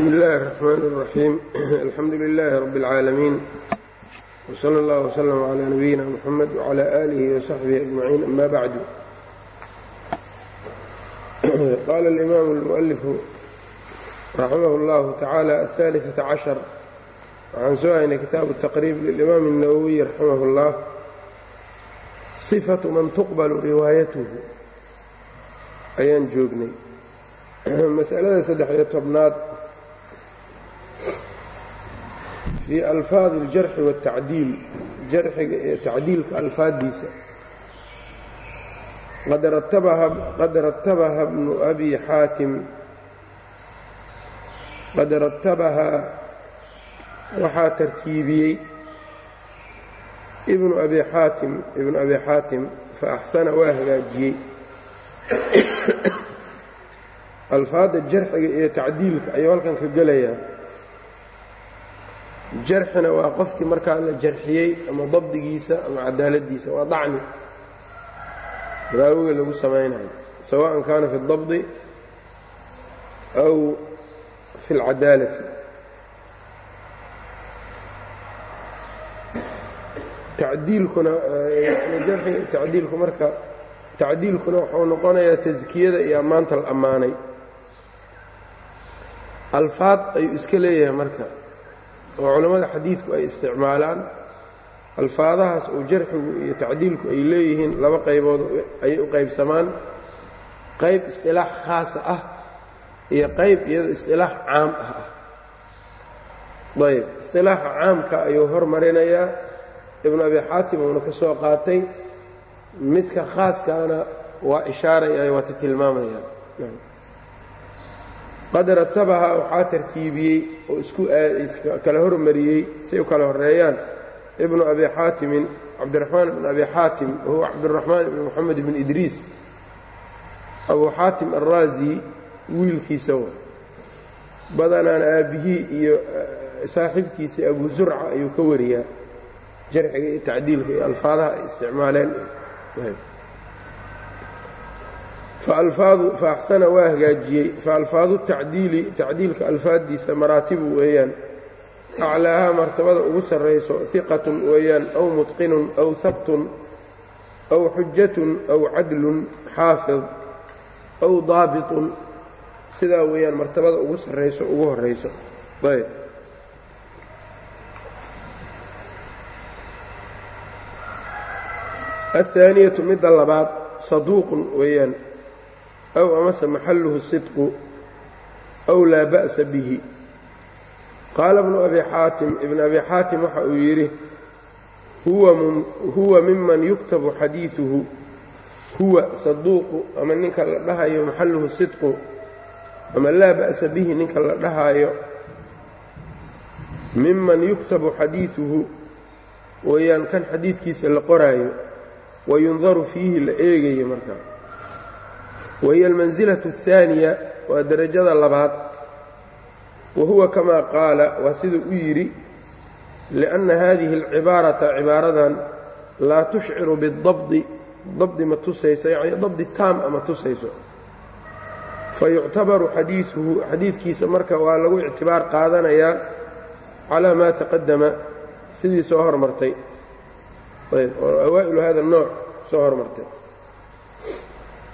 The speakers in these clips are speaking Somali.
bsmi اllahi الرحmn الرaxيim alxamdu لilaahi rab اlcaalamiin wslى اllah wslm عlى nabiyina mxamed wعlى آlihi وsaxbihi أجmaciin ama bacdu qaala اlimam اlmuؤlifu raximah اllahu tacaala aلثaaliثaةa caشhar waxaan soo haynay kitaabu الtaqriib lilimaam الnawowiy raximah اllah صifaةu man tuqbal riwaayatuhu ayaan joognay masalada saddex-iyo tobnaad fii alfaadi اljarxi waاtacdiil jarxiga iyo tacdiilka alfaaddiisa qad ratabaha bnu abi xaatim qad ratabaha waxaa tartiibiyey ibnu abi xaatim ibnu abi xaatim fa axsana waa hagaajiyey alfaadda jarxiga iyo tacdiilka ayuu halkan ka gelayaa jarxina waa qofkii markaa la jarxiyey ama dabdigiisa ama cadaaladdiisa waa dacni. Raawiga lagu samaynayo sawaan kaana fi اdabdi aw fi اlcadaalati tacdiilkuna jarxiga tacdiilku marka tacdiilkuna wuxuu noqonayaa taskiyada iyo ammaanta la ammaanay. Alfaad ayuu iska leeyahay marka oo culammada xadiidku ay isticmaalaan alfaadahaas oo jarxigu iyo tacdiilku ay leeyihiin laba qaybood ayay u qaybsamaan. Qayb isqilaax khaasa ah iyo qayb iyado isqilaax caam ah. Ah ayb isqilaaxa caamka ayuu hormarinayaa. Ibnu abi xaatim uuna ka soo qaatay midka khaaskaana waa ishaaraya waata tilmaamayaan qad ratabaha waxaa tartiibiyey oo isku kala hormariyey say u kala horeeyaan ibnu abi xaatimin cabdiraxmaan ibn abi xaatim wahuwa cabdiraxmaan ibn moxamed ibn idriis abu xaatim alraazi wiilkiisa wa. Badanaan aabbihii iyo saaxiibkiisa abu zurca ayuu ka wariyaa. Jarxiga iyo tacdiilka iyo alfaadaha ay isticmaaleen fa axsana waa hagaajiyey. Fa alfaadu tacdiili tacdiilka alfaaddiisa maraatibu weeyaan. Aclaaha martabada ugu sarrayso hiqatun weeyaan aw mutqinun aw habtun aw xujatun aw cadlun xaafid aw daabitun. Sidaa weeyaan martabada ugu sarrayso ugu horrayso. Ayb. Aلثaaniyatu midda labaad saduuqun weeyaan aw amase maxalluhu sidqu aw laa ba'sa bihi. Qaala bnu abi xaatim ibn abi xaatim waxa uu yidhi huwa miman yuktabu xadiiثuhu huwa saduuqu ama ninka la dhahayo maxalluhu sidqu ama laa ba'sa bihi ninka la dhahayo miman yuktabu xadiiثuhu weeyaan kan xadiidkiisa la qoraayo wayundaru fiihi la eegayo markaa wahiya almansilatu اhaaniya waa derajada labaad wa huwa kamaa qaala waa siduu u yidhi lianna haadihi alcibaarata cibaaradan laa tushciru bidabdi dabdi ma tusayso yacni dabdi taam ama tusayso fayuctabaru xadiiuhu xadiidkiisa marka waa lagu ictibaar qaadanayaa calaa maa taqadama sidii soo hormartay awaa'ilu hada nooc soo hormartay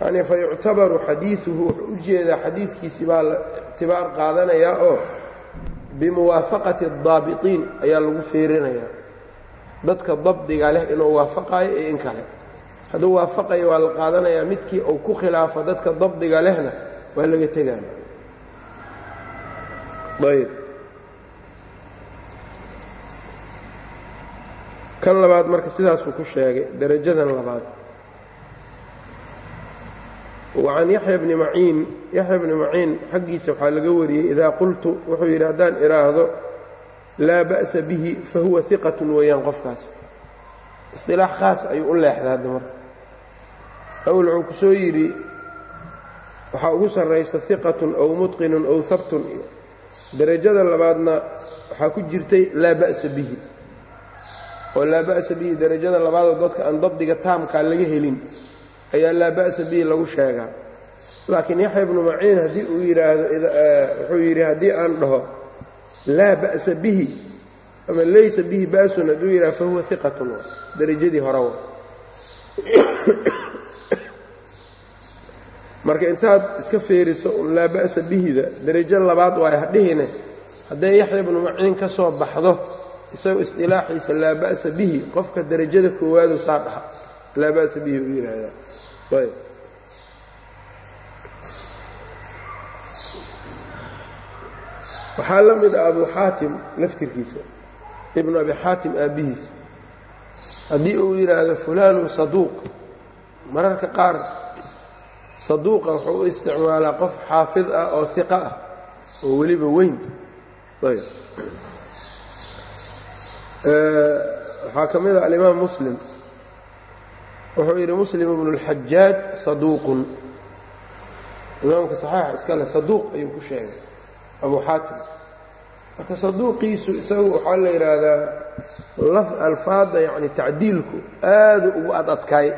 yani fayuctabaru xadiiuhu wuxuu u jeedaa xadiidkiisi baa la ictibaar qaadanayaa oo bimuwaafaqati اdaabiطiin ayaa lagu fiirinayaa dadka dabdiga leh inuu waafaqayo iyo in kale. Hadduu waafaqayo waa la qaadanayaa midkii uu ku khilaafo dadka dabdiga lehna waa laga tegaya ayb kan labaad marka sidaasuu ku sheegay derajadan labaad wacan yaxya bni maciin yaxya bni maciin xaggiisa waxaa laga wariyey idaa qultu wuxuu yidhi haddaan idhaahdo laa ba'sa bihi fa huwa hiqatun weeyaan qofkaas isqilaax khaas ayuu u leexday hadda marka awel wuxuu ku soo yidhi waxaa ugu sarraysa hiqatun aw mutqinun aw habtun iyo derajada labaadna waxaa ku jirtay laa ba'sa bihi oo laa ba'sa bihi derajada labaadoo dadka aan dabdiga taamkaa laga helin ayaa laa ba'sa bihi lagu sheegaa laakiin yaxya ibnu maciin haddii uu yidhaahdo wuxuu yidhi haddii aan dhaho laa ba'sa bihi ama laysa bihi ba'sun hadduu yidhahdo fahuwa iqatun darajadii hore wa. Marka intaad iska feeriso laa ba'sa bihida darajo labaad waay hadhihine hadday yaxya ibnu maciin ka soo baxdo isagoo isdilaaxiisa laa ba'sa bihi qofka derajada koowaadu saa dhaha laa ba'sa bihi uu yidhaahdaa waxaa la mid a abu xaatim laftirkiisa ibnu abi xaatim aabbihiisa haddii uu yidhaahdo fulaanu saduuq mararka qaar saduuqa wuxuu u isticmaalaa qof xaafid ah oo hiqa ah oo weliba weyn waxaa ka mid a alimaam muslim wuxuu yidhi muslim ibnu اlxajaaj saduuqun. Imaamka saxiixa iskale saduuq ayuu ku sheegay abu xaatim. Marka saduuqiisu isagu waxaa la yidhaahdaa alfaadda yacni tacdiilku aadu ugu ad adkaay.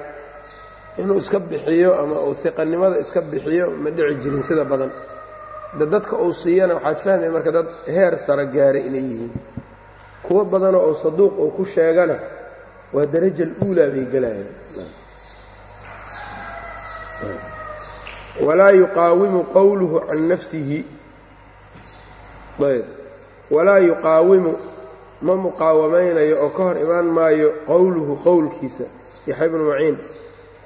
Inuu iska bixiyo ama uu hiqanimada iska bixiyo ma dhici jirin sida badan. De dadka uu siiyana waxaad fahmaya marka dad heer sara gaaray inay yihiin. Kuwo badanoo uu saduuq uu ku sheegana waa daraja aluulaa bay gelayaan walaa yuqaawimu qowluhu can nafsihi. Ayb. Walaa yuqaawimu ma muqaawamaynayo oo ka hor imaan maayo qowluhu qowlkiisa yaxya bnu maciin.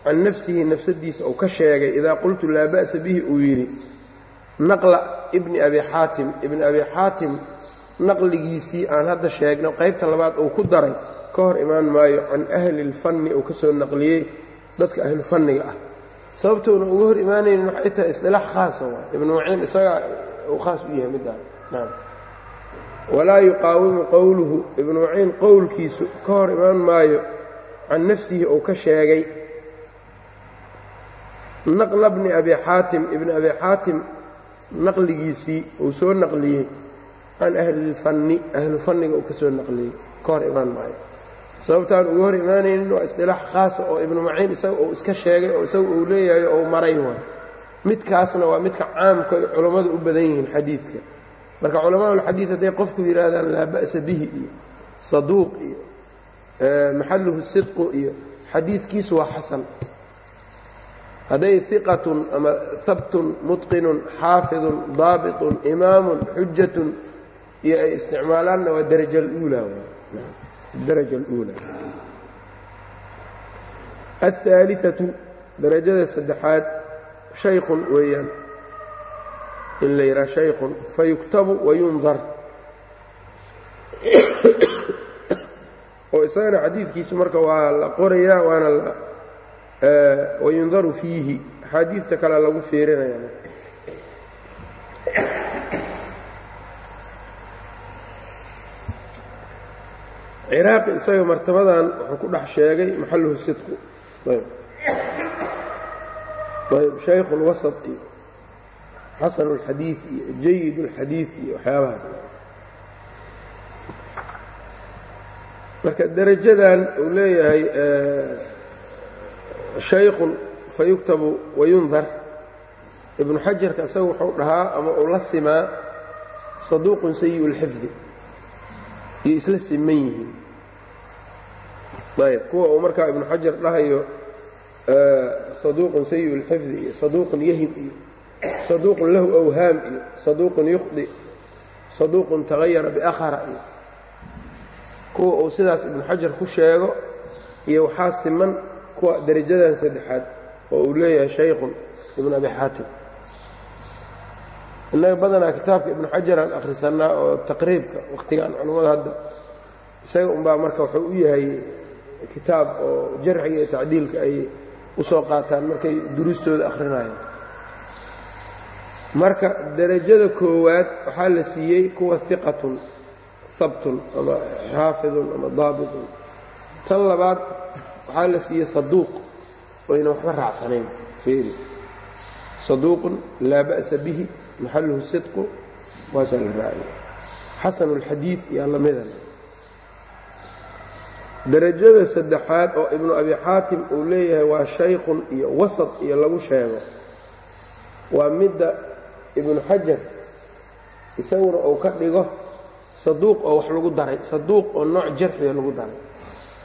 Can nafsihi nafsadiisa uu ka sheegay idaa qultu laa ba'sa bihi uu yidhi naqla ibni abi xaatim. Ibni abi xaatim naqligiisii aan hadda sheegno qaybta labaad uu ku daray ka hor imaan maayo can ahli اlfanni uu ka soo naqliyey dadka ahlu ah. Sababtoona uga hor imaanaynin waxay tahay isdilaax khaasa waay ibnu maciin isagaa uu khaas u yahay midaan. Walaa yuqaawimu qowluhu ibnu maciin qowlkiisu ka hor imaan maayo can nafsihi uu ka sheegay. Naqla bni abi xaatim ibni abi xaatim naqligiisii uu soo naqliyey can ahlilfanni ahlu fanniga uu ka soo naqliyey ka hor imaan maayo sababtaan uga hor imaanaynin waa isdilaax khaasa oo ibnu maciin isaga uu iska sheegay oo isaga uu leeyahay ou maray waay. Midkaasna waa midka caamka ay culammadu u badan yihiin xadiidka. Marka culamaaulxadiid hadday qofku yidhaahdaan laa ba'sa bihi iyo saduuq iyo maxalluhu sidqu iyo xadiidkiisu waa xasan. Hadday iqatun ama habtun mutqinun xaafidun daabitun imaamun xujatun iyo ay isticmaalaanna waa daraja aluulaa daraja aluulaa alhaaliatu darajada saddexaad shaykhun weeyaan in la yidhaha shaykhun fayuktabu wayundar oo isagana xadiidkiisu marka waa la qorayaa waana wayundaru fiihi axaadiidta kale lagu fiirinaya ciraaqi isaga martabadan wuxuu ku dhex sheegay maxaluhu sidqu ayb shaykhu اlwasط iyo xasan اlxadiid iyo jayid اlxadiid iyo waxyaabahaas marka derajadan uu leeyahay shaykhun fayuktabu wayundar ibnu xajarka isaga wuxuu dhahaa ama uu la simaa saduuqun sayi اlxifdi iyo isla siman yihiin ayb kuwa uu markaa ibnu xajar dhahayo saduuqun sayi اlxifdi iyo saduuqun yahim iyo saduuqun lahu awhaam iyo saduuqun yukhdi saduuqun tagayara biakhara iyo kuwa uu sidaas ibnu xajar ku sheego iyo waxaa siman kuwa derajadan saddexaad oo uu leeyahay shaykhun ibnu abi xaatim innaga badanaa kitaabka ibnu xajar aan akhrisannaa oo taqriibka wakhtigaan culammada hadda isaga unbaa marka wuxuu u yahay kitaab oo jarxiga iyo tacdiilka ay u soo qaataan markay duruustooda akhrinayaan marka derajada koowaad waxaa la siiyey kuwa hiqatun habtun ama xaafidun ama daabitun. Tan labaad waxaa la siiyey saduuq oyna waxba raacsanayn feeri saduuqun laa ba'sa bihi maxaluhu sidqu waasaa la raaciya xasanu اlxadiid yaa lamidan derajada saddexaad oo ibnu abi xaatim uu leeyahay waa shaykhun iyo wasad iyo lagu sheego. Waa midda ibnu xajar isaguna uu ka dhigo saduuq oo wax lagu daray saduuq oo nooc jarxiga lagu daray.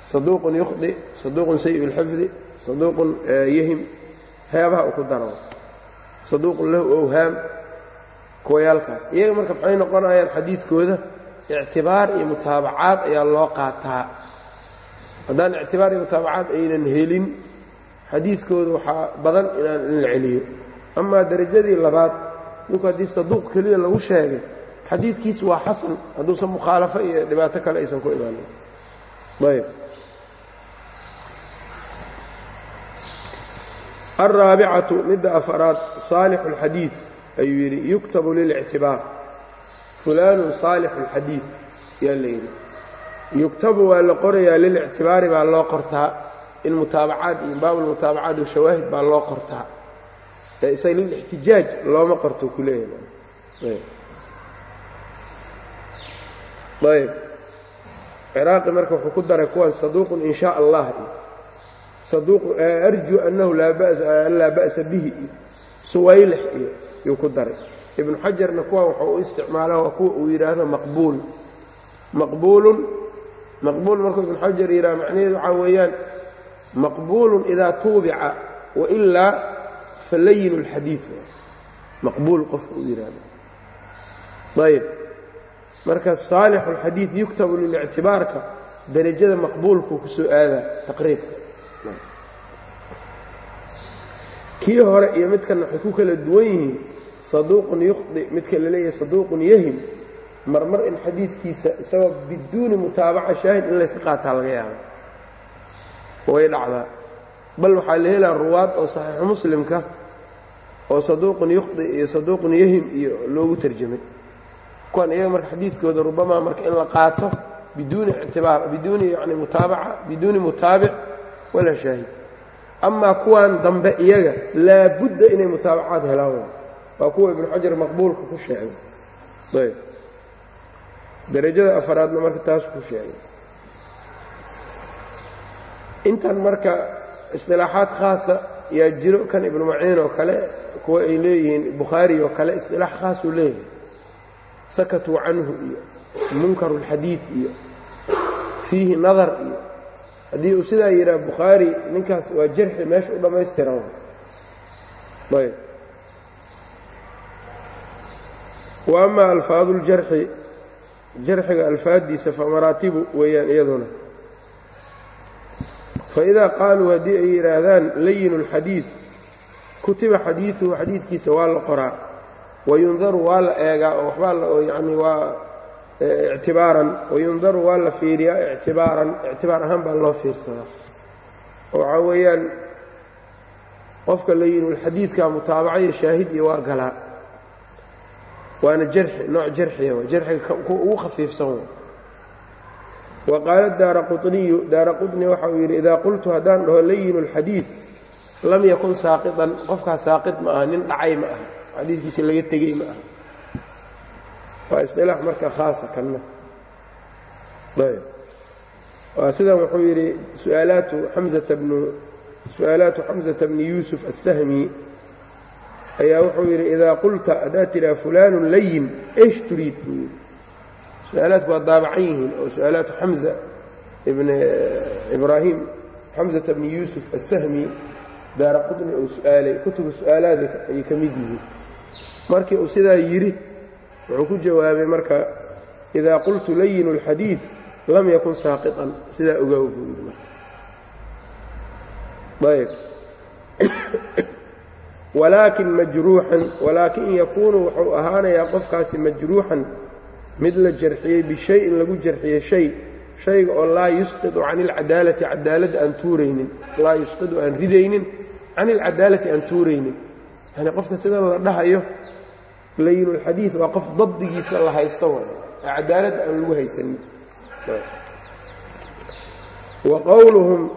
Saduuqun yukhdi saduuqun sayi اlxifdi saduuqun yahim waxyaabaha uu ku daro. Saduuqun lahu owhaam kuwayaalkaas iyaga marka maxay noqonayaan xadiidkooda ictibaar iyo mutaabacaad ayaa loo qaataa haddaan ictibaar iyo mutaabacaad aynan helin xadiidkooda waxaa badan inaan in la celiyo. Amaa derajadii labaad ninku haddii saduuq keliya lagu sheegay xadiidkiisu waa xasan hadduusan mukhaalafo iyo dhibaato kale aysan ku imaanin. Ayb alraabicatu midda afaraad saalixu اlxadiid ayuu yidhi yuktabu lilictibaar. Fulaanun saalixu اlxadiid yaa la yidhi yuktabu waa la qorayaa lilictibaari baa loo qortaa in mutaabacaad iyo baabulmutaabacaad o shawaahid baa loo qortaa. Isaga lilixtijaaj looma qorto ku leeyahay. Ciraaqi marka wuxuu ku daray kuwan saduuqun in shaa allah iyo arjuu annahu laa ba'sa bihi. Iyo suwaylix iyo yuu ku daray. Ibnu xajarna kuwan wuxuu u isticmaalaa waa kuwa uu yidhaahdo maqbuul. Maqbuulun maqbuul markuu ibnu xajar yidhaha macnaheedu waxaa weeyaan maqbuulun idaa tuubica wailaa falayin اlxadiid maqbuul qofka uu yidhaahdo. Ayb marka saalixu اlxadiid yuktabu lilictibaarka derajada maqbuulkuu ku soo aadaa taqriibka. Kii hore iyo midkan waxay ku kala duwan yihiin saduuqun yukhdi midka la saduuqun yahim marmar in xadiidkiisa isagoo biduuni mutaabaca shaahid in layska qaataa laga yaaba way dhacdaa. Bal waxaa la helaa ruwaad oo saxiixu muslimka oo saduuqun yukhdi iyo saduuqun yahim iyo loogu tarjamay. Kuwan iyaga marka xadiidkooda rubamaa marka in la qaato biduuni ictibaar biduuni yani mutaabaca biduuni mutaabic walaa shaahid. Amaa kuwan dambe iyaga laabudda inay mutaabacaad helaan. Waa kuwa ibnu xajar maqbuulka ku sheegay. Ayb darajada afaraadna marka taas ku sheegay. Intan marka istilaaxaad khaasa yaa jiro kan ibnu maciin oo kale kuwa ay leeyihiin bukhaari oo kale istilaax khaasuu leeyahay. Sakatuu canhu iyo munkarulxadiid iyo fiihi nadar iyo haddii uu sidaa yidhaha bukhaari ninkaas waa jarxi meesha u dhammaystiran ayb. Wa ama alfaadu ljarxi jarxiga alfaaddiisa famaraatibu weeyaan iyaduna. Faidaa qaaluu haddii ay yidhaahdaan layinu اlxadiid kutiba xadiiثuhu xadiidkiisa waa la qoraa. Wayundaru waa la eegaa oo waxbaa yani waa ictibaaran. Wayundaru waa la fiiriyaa ictibaaran ictibaar ahaan baa loo fiirsadaa. Oo waxaa weeyaan qofka layinulxadiidka mutaabacayo shaahid iyo waa galaa waana jarxi nooc jarxiya waa jarxiga kuwa ugu khafiifsan wa wa qaala daara quطniyu daara quطni waxa uu yidhi idaa qultu haddaan dhaho layinu اlxadiid lam yakun saaqiطan qofkaas saaqid ma aha nin dhacay ma aha xadiidkiisa laga tegey ma aha waa isilaax marka khaasa kanna ayb waa sidan wuxuu yidhi suaalaatu xamzata bnu su-aalaatu xamsata bni yuusuf الsahmi ayaa wuxuu yidhi idaa qulta haddaad tidhaa fulaanun layin eesh turiid? buu yidhi. Su'aalaadku waa daabacan yihiin oo su'aalaadku xamza ibn eh, ibraahim xamsata bni yuusuf asahmi daara qudni uu su'aalay kutubu su'aalaad ayay ka mid yihiin. Markii uu sidaa yidhi wuxuu ku jawaabay marka idaa qultu layinu اlxadiid lam yakun saaqiطan sidaa ogaw buu yidhi marka. Ayb walaakin majruuxan walaakin yakuunu wuxuu ahaanayaa qofkaasi majruuxan mid la jarxiyey bishayin lagu jarxiyey shay shayga oo laa yusqidu can ilcadaalati cadaaladda aan tuuraynin laa yusqidu aan ridaynin can ilcadaalati aan tuuraynin. Yani qofka sidan la dhahayo layin ulxadiid waa qof dabdigiisa la haysta wa cadaaladda aan lagu haysanin. Wa qowluhum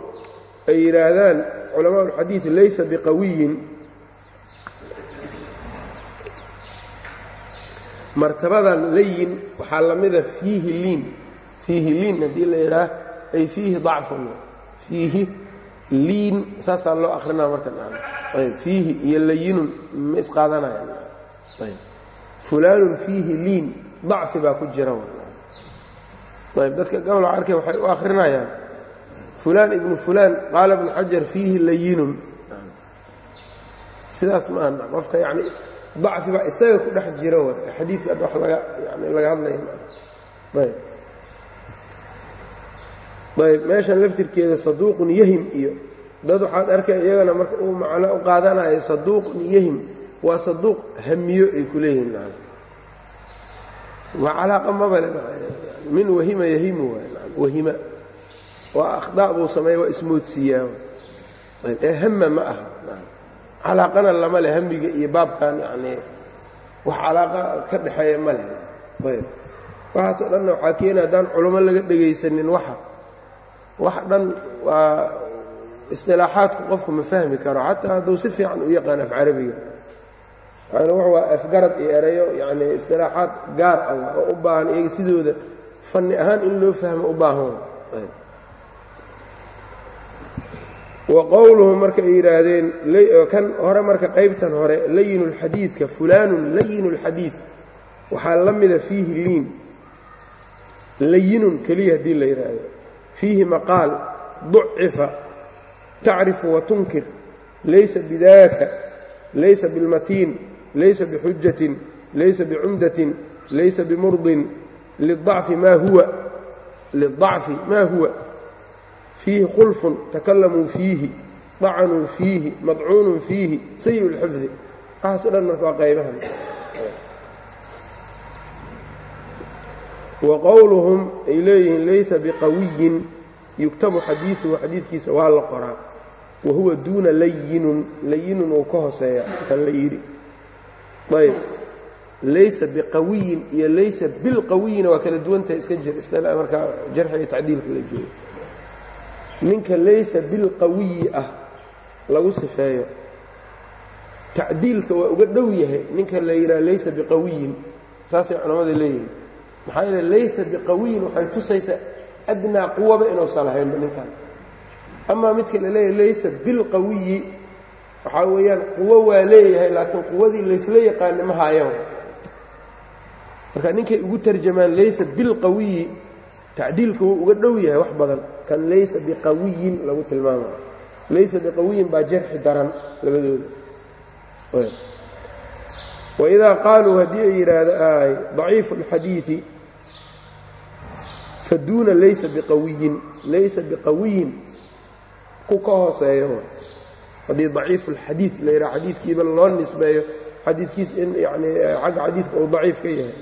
ay yidhaahdaan culamaa ulxadiid laysa biqawiyin martabadan layin waxaa la mida fiihi liin. Fiihi liin haddii la yidhaah ay fiihi dacfun. Fiihi liin saasaa loo akrinaa marka ayb fiihi iyo layinun ma isqaadanayaan fulaanun fiihi liin dacfi baa ku jira ayb dadka gobol arkay waxay u akrinayaan fulaan ibnu fulaan qaala ibnu xajar fiihi layinun. Sidaas ma aha qofka yani dacfi baa isaga ku dhex jira xadiidka ad wax laga yani laga hadlaya ayb ayb meeshan laftirkeeda saduuqun yahim iyo dad waxaad arkay iyagana marka uu macno u qaadanayo saduuqun yahim waa saduuq hamiyo ay ku leeyihiin waa calaaqa mabale min wahima yahimu wahima. Waa akhdaa buu sameeya waa ismoodsiiyaa. Ee hama ma aha calaaqana lama leh hamiga iyo baabkan yanii wax calaaqa ka dhexeeya ma leh. Ayb. Waxaasoo dhanna waxaa keena haddaan culummo laga dhegaysanin waxa. Wax dhan waa istilaaxaadku qofku ma fahmi karo xataa hadduu si fiican u yaqaan af carabiga. W waa afgarad iyo erayo yani istilaaxaad gaar ah oo u baahan iyaga sidooda. Fanni ahaan in loo fahmo u baahan wa qowluhu marka ay yidhaahdeen kan hore marka qaybtan hore layinu lxadiidka fulaanun layinu lxadiid waxaa la mida fiihi liin. Layinun keliya haddii la yidhaahdo fiihi maqaal ducifa tacrifu watunkir laysa bidaaka laysa bilmatiin laysa bixujatin laysa bicumdatin laysa bimurdin. Liacfi maa huwa liلضacfi maa huwa fiihi khulfun takalamuu fiihi dacanuu fiihi madcuunun fiihi sayi اlxifdi waxaaso dhan marka waa qaybaha wa qowluhum ay leeyihiin laysa biqawiyin yugtabu xadiiثuhu xadiidkiisa waa la qoraa wa huwa duuna layinun layinun uu ka hooseeya kan la yidhi ayb laysa biqawiyin iyo laysa bilqawiyina waa kala duwantahay iska jir markaa jarxi iyo tacdiilka la joogo ninka laysa bilqawiyi ah lagu sifeeyo. Tacdiilka waa uga dhow yahay ninka la yidhaha laysa biqawiyin saasay culammada leeyihiin. Maxaa yeele laysa biqawiyin waxay tusaysaa adnaa quwaba inuusan lahaynba ninkan amaa midka la leeyahay laysa bilqawiyi waxaa weeyaan quwo waa leeyahay laakiin quwadii laysla yaqaani ma haayan marka ninkay ugu tarjamaan laysa bilqawiyi tacdiilku wuu uga dhow yahay wax badan. Kan laysa biqawiyin lagu tilmaamayo laysa biqawiyin baa jarxi daran labadooda. Waidaa qaaluu haddii ay yidhaahdo daciifu اlxadiidi faduuna laysa biqawiyin. Laysa biqawiyin ku ka hooseeyo. Haddii daciifu اlxadiid la yidhaha xadiidkiiba loo nisbeeyo xadiidkiis in yani xagga xadiidka uu daciif ka yahay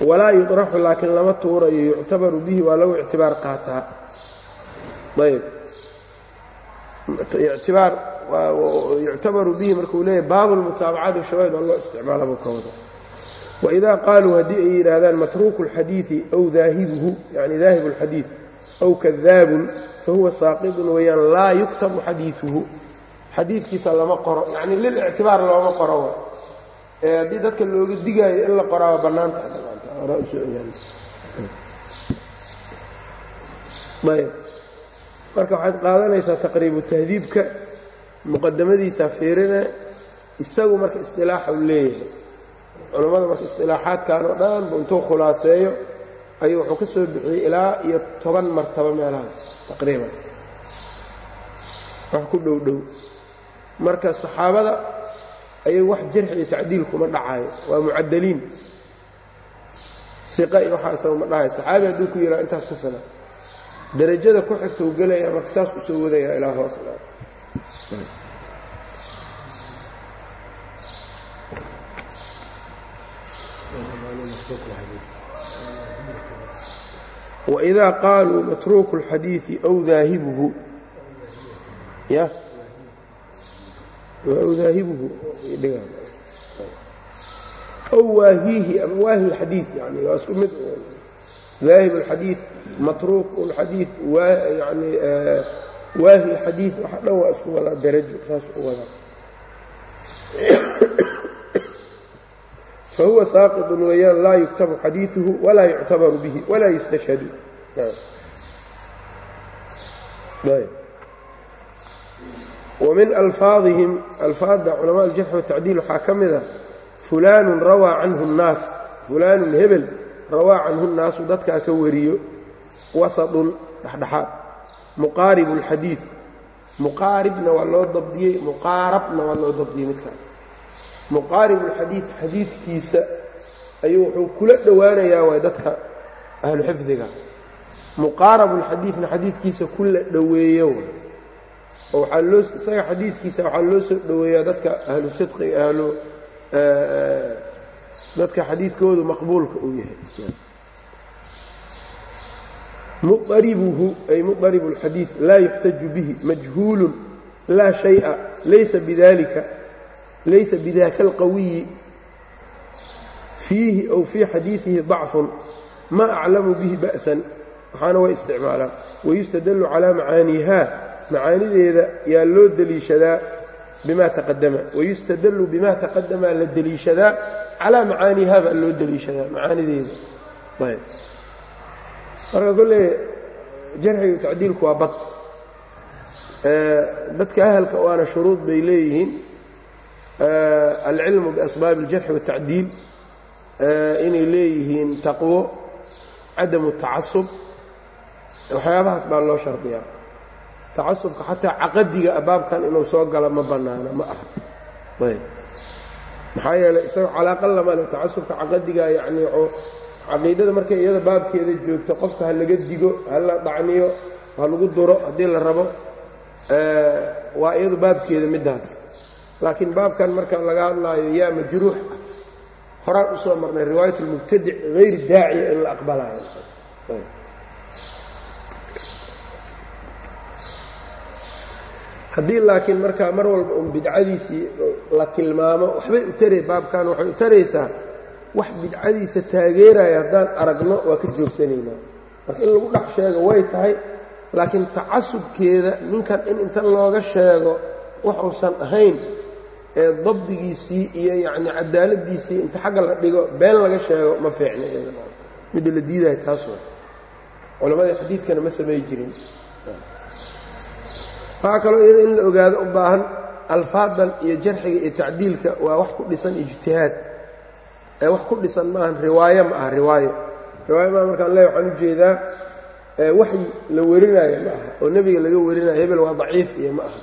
walaa yuطraxu laakiin lama tuurayo yuctabaru bihi waa lagu ictibaar qaataa ayb ictibaar yuctabaru bihi markuu leeyahy baabu lmutaabacati shawaahid waa loo isticmaala buu ka wada waidaa qaaluu haddii ay yidhaahdaan matruuku اlxadiiثi aw daahibuhu yani daahibu اlxadiiث aw kadaabun fahuwa saaqidun weeyaan laa yuktabu xadiiثuhu xadiidkiisa lama qoro yani lilictibaar looma qoro ee haddii dadka looga digaayo in la qoraaba bannaanta. Ayb. Marka waxaad qaadanaysaa taqriibu tahdiibka muqadamadiisaa fiirina isagu marka istilaaxa u leeyahay. Culammada marka istilaaxaadkan oo dhan bu intuu khulaaseeyo ayuu wuxuu ka soo bixiyey ilaa iyo toban martaba meelahaas taqriiban. Wax ku dhow dhow. Marka saxaabada ayay wax jarx iyo tacdiil kuma dhacayo waa mucadaliin iqa iyo waxaa isaga dhahay saxaabi hadduu ku yidhaha intaas ku filan. Derajada ku xigtou gelaya marka saas u soo ilaa hoos waidaa qaaluu matruuku اlxadiiثi aw daahibhu ya? aw daahibuhu aw waahiihi ama waahi اlxadiiث yani waa isku mid daahib اlxadiiث matruuk اlxadiiث yani waahi اlxadiiث waxa dhan waa isku wadaa darajo saas u wadaa fahuwa saaqط weeyaan laa yuktabu xadiiثuhu walaa yuctabaru bihi walaa yustashhadu wamin alfaadihim alfaadda culamaa aljarxi watacdiil waxaa ka mid ah fulaanun rawaa canhu nnaas fulaanun hebel rawaa canhu nnaasu dadkaa ka wariyo wasadun dhexdhexaad muqaaribu alxadiid muqaaribna waa loo dabdiyey muqaarabna waa loo dabdiyey midkaan muqaaribu alxadiid xadiidkiisa ayuu wuxuu kula dhowaanayaa waay dadka ahlu xifdiga. Muqaarabu alxadiidna xadiidkiisa kula dhoweeyo oo waxaa loo isaga xadiidkiisa waxaa loo soo dhoweeyaa dadka ahlu sidqi ahlu dadka xadiidkoodu maqbuulka uu yahay muqaribuhu ay muqaribu اlxadiid laa yuxtaju bihi majhuulun laa shayءa laysa bidalika laysa bidaka اlqawiyi fiihi aw fii xadiiثihi ضacfun ma aclamu bihi ba'san waxaana way isticmaalaan wayustadallu calaa macaaniiha macaanideeda yaa loo deliishadaa bima taqadama wayustadallu bima taqadama la deliishadaa calaa macaaniiha baa loo deliishadaa macaanideeda ayb marka kolley jarxiga tacdiilku waa bad dadka ahalka waana shuruud bay leeyihiin alcilmu biasbaabi اljarxi waالtacdiil inay leeyihiin taqwo cadamu tacasub waxyaabahaas baa loo shardiyaa tacasubka xataa caqadiga abaabkan inuu soo galo ma bannaana ma aha. Maxaa yeeley isagoo calaaqa lamale tacasubka caqadiga yacnii caqiidada markay iyada baabkeeda joogto qofka ha laga digo ha la dhacniyo ha lagu duro haddii la rabo waa iyadu baabkeeda middaas. Laakiin baabkan marka laga hadlaayo yaa majruux ah. Horaan u soo marnay riwaayat اlmubtadic hayr daaciya in la aqbalayo haddii laakiin markaa mar walba un bidcadiisii la tilmaamo waxbay u tara baabkan waxay u taraysaa wax bidcadiisa taageeraya haddaan aragno waa ka joogsanaynaa. Marka in lagu dhex sheego way tahay laakiin tacasubkeeda ninkan in inta looga sheego waxuusan ahayn ee dabdigiisii iyo yacni cadaaladiisii inta xagga la dhigo been laga sheego ma fiicna midda la diidayo taas wa culammadii xadiidkana ma samay jirin waxaa kaloo iyada in la ogaado u baahan alfaadan iyo jarxiga iyo tacdiilka waa wax ku dhisan ijtihaad. Ee wax ku dhisan maahan riwaayo ma aha riwaayo riwaayo maaha markaan le waxaan u jeedaa waxyi la warinaayo ma aha oo nebiga laga warinayo hebel waa daciif iyo ma aha.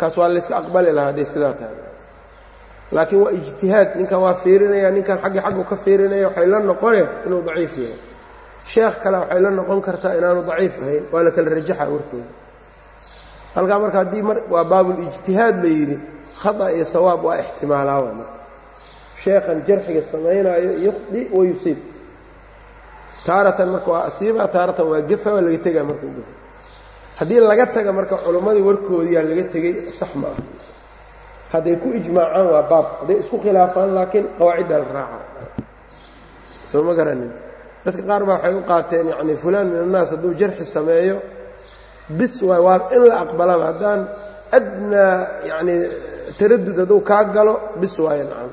Kaas waa layska aqbali lahaa hadday sidaa tahay. Laakiin waa ijtihaad ninkan waa fiirinaya ninkan xaggi xaggu ka fiirinaya waxay la noqone inuu daciif yahay. Sheekh kale waxay la noqon kartaa inaanu daciif ahayn waa la kala rajaxa warkooda halkaa marka haddii waa baabulijtihaad la yidhi khata iyo sawaab waa ixtimaalaa waa marka sheekhan jarxiga samaynaayo yukhdi wa yusiib taaratan marka waa asiibaa taaratan waa gefa waa laga tegaa markuu gefa haddii laga taga marka culimmadii warkoodiyaa laga tegey sax ma ah hadday ku ijmaacaan waa baab. Hadday isku khilaafaan laakiin qawaaciddaa la raaca. Soo ma garanin. Dadka qaar baa waxay u qaateen yacni fulaan min annaas hadduu jarxi sameeyo bis waay waa in la aqbalaba. Haddaan adnaa yacnii taradud hadduu kaa galo bis waayo nacam.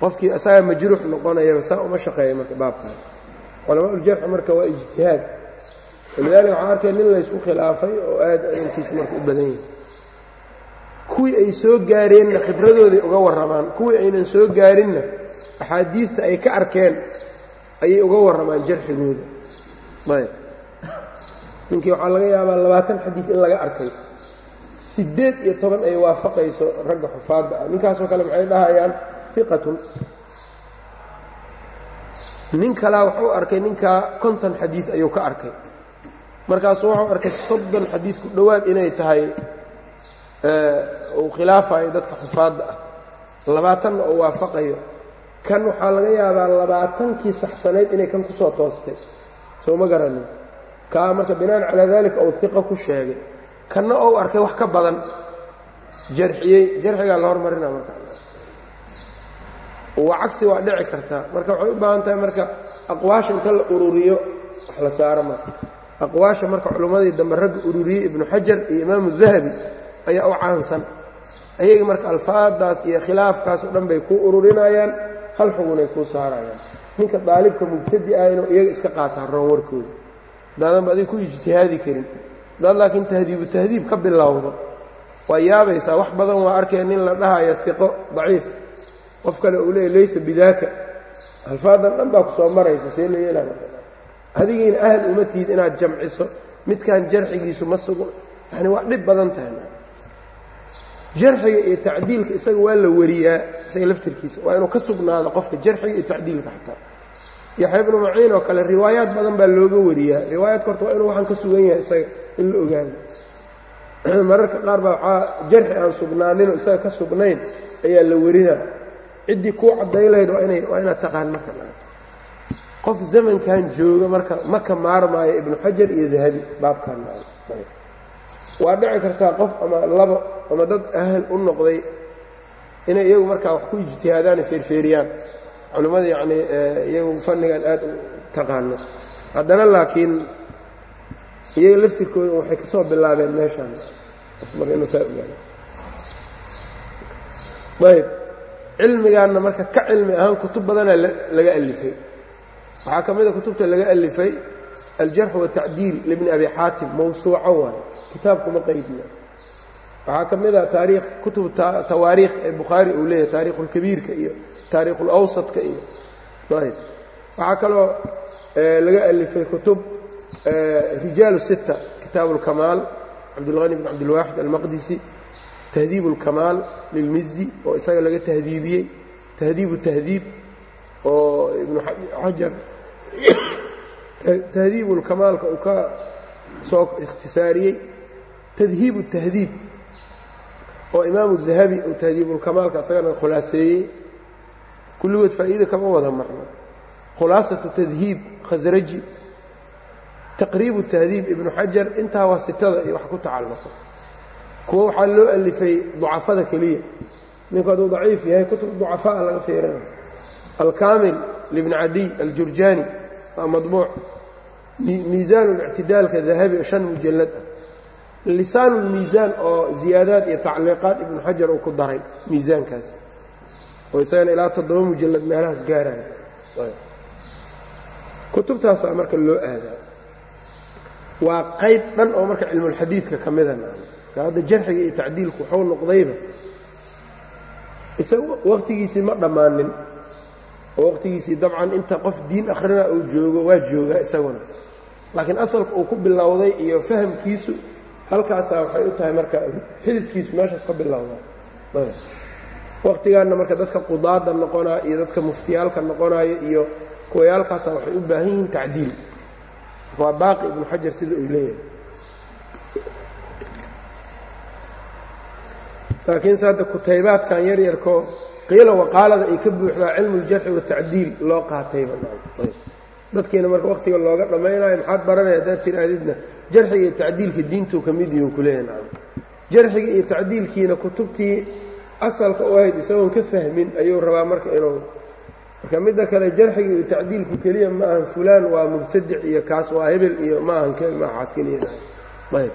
Qofkii asagaa majruux noqonayaba saa uma shaqeeya marka baabkan culamaa uljarxi marka waa ijtihaad. Walidaalika waxaan arkay nin laysku khilaafay oo aad arinkiisu marka u badan yahay. Kuwii ay soo gaareenna khibradooday uga warramaan kuwii aynan soo gaarinna axaadiidta ay ka arkeen ayay uga warramaan jarxigooda. Ayb ninkii waxaa laga yaabaa labaatan xadiid in laga arkay. Siddeed iyo toban ay waafaqayso ragga xufaadda ah. Ninkaasoo kale maxay dhahayaan iqatun nin kalaa wuxuu arkay ninkaa konton xadiid ayuu ka arkay. Markaasuu wuxuu arkay soddon xadiid ku dhowaad inay tahay uu khilaafayo dadka xufaadda ah. Labaatanna uu waafaqayo. Kan waxaa laga yaabaa labaatankii saxsanayd inay kan ku soo toostay. Soo ma garanin kaa marka binaan calaa daalika uu iqo ku sheegay. Kanna ou arkay wax ka badan. Jarxiyey jarxigaa la hormarinaa marka. Cagsi waa dhici kartaa marka waxay u baahan tahay marka aqwaasha inta la ururiyo wax la saaro marka aqwaasha marka culimmadii dambe ragga ururiyey ibnu xajar iyo imaamu dahabi ayaa u caansan. Ayaga marka alfaadaas iyo khilaafkaas oo dhan bay ku ururinayaan hal xugunay kuu saarayaan. Ninka daalibka mubtadi ah inuu iyaga iska qaataa roon warkooda hadaadanba adig ku ijtihaadi karin. Dad laakiin tahdiibu tahdiib ka bilowdo. Waa yaabaysaa wax badan waa arkaya nin la dhahayo iqo daciif. Qof kale uu leeya laysa bidaaka. Alfaadan dhan baa ku soo maraysa see la yeelaa adigiina ahal uma tihid inaad jamciso midkan jarxigiisu ma sugo. Yani waa dhib badan tahay jarxiga iyo tacdiilka isaga waa la wariyaa isaga laftirkiisa. Waa inuu ka sugnaado qofka jarxiga iyo tacdiilka xataa yaxya ibnu maciin oo kale riwaayaad badan baa looga wariyaa. Riwaayaadka horta waa inuu waxaan ka sugan yahay isaga in la ogaado. Mararka qaar baa waxaa jarxi aan sugnaaninoo isaga ka sugnayn ayaa la warinaa ciddii kuu cadday lahayd waa inay waa inaad taqaan marka qof zamankan jooga marka ma maarmaayo ibnu xajar iyo dahabi baabkan waa dhici kartaa qof ama labo ama dad ahal u noqday inay iyagu markaa wax ku ijtihaadaane feerfeeriyaan culimmada yacnii iyagu fannigan aad u taqaano. Haddana laakiin iyaga laftirkooda waxay ka bilaabeen meeshaan. Ayb cilmigaanna marka ka cilmi ahaan kutub badanaa laga alifay. Waxaa ka mida kutubta laga alifay aljarx watacdiil libni abi xaatim mawsuuco waay. Kitaabkuma qaydna waxaa ka mida taariikh kutub tawaariikh ee bukhaari uu leeyahay taariikhulkabiirka iyo taariikhulawsadka iyo ayb waxaa kaloo laga alifay kutub rijaalu sita kitaabu اlkamaal cabdulhani bn cabdilwaaxid almaqdisi tahdiib اlkamaal lilmizi oo isaga laga tahdiibiyey tahdiib tahdiib oo ibnu xajar tahdiibu lkamaalka uu ka soo ikhtisaariyey tadhiibu tahdiib oo imaamu dahabi uu tahdiibulkamaalka isagana khulaaseeyey kulligood faa'iida kama wada marna khulaasatu tadhiib khasraji taqriibu tahdiib ibnu xajar intaa waa sitada iyo wax ku tacalluqo. Kuwo waxaa loo alifay ducafada keliya. Ninku hadduu daciif yahay kutub ducafaa laga fiirina. Alkaamil libni cadiy aljurjaani waa madbuuc. Miisaanu lictidaalka dahabi shan mujallad ah lisaan lmiisaan oo ziyaadaad iyo tacliiqaad ibnu xajar uu ku daray miisaankaas oo isagana ilaa toddoba mujallad meelahaas gaaraya. Kutubtaasaa marka loo aadaa waa qayb dhan oo marka cilmulxadiidka ka mida hadda jarxiga iyo tacdiilku wuxuu noqdayba isaga waqtigiisii ma dhammaanin oo waqtigiisii dabcan inta qof diin akhrina uu joogo waa joogaa isaguna. Laakiin asalka uu ku bilowday iyo fahamkiisu halkaasaa waxay u tahay marka xididkiisu meeshaas ka bilowdaa waqtigaanna marka dadka qudaada noqonaa iyo dadka muftiyaalka noqonaayo iyo kuwayaalkaasa waxay u baahan yihiin tacdiil. Waa baaqi ibnu xajar sida uu leeyahay. Laakiinse hadda kutaybaadkan yaryarkoo qiila waqaalada ay ka buuxdaa cilmu ljarxi watacdiil loo qaatayba. Dadkiina marka waqtiga looga dhammaynayo maxaad baranaya haddaad tidhaahdidna jarxiga iyo tacdiilka diintuu ka mid yuu kuleeyahay nacam jarxiga iyo tacdiilkiina kutubtii asalka u ahayd isagoon ka fahmin ayuu rabaa marka inuu marka midda kale jarxiga iyo tacdiilku keliya ma ahan fulaan waa mubtadic iyo kaas waa hebel iyo ma ahan maaxaas keliya ayb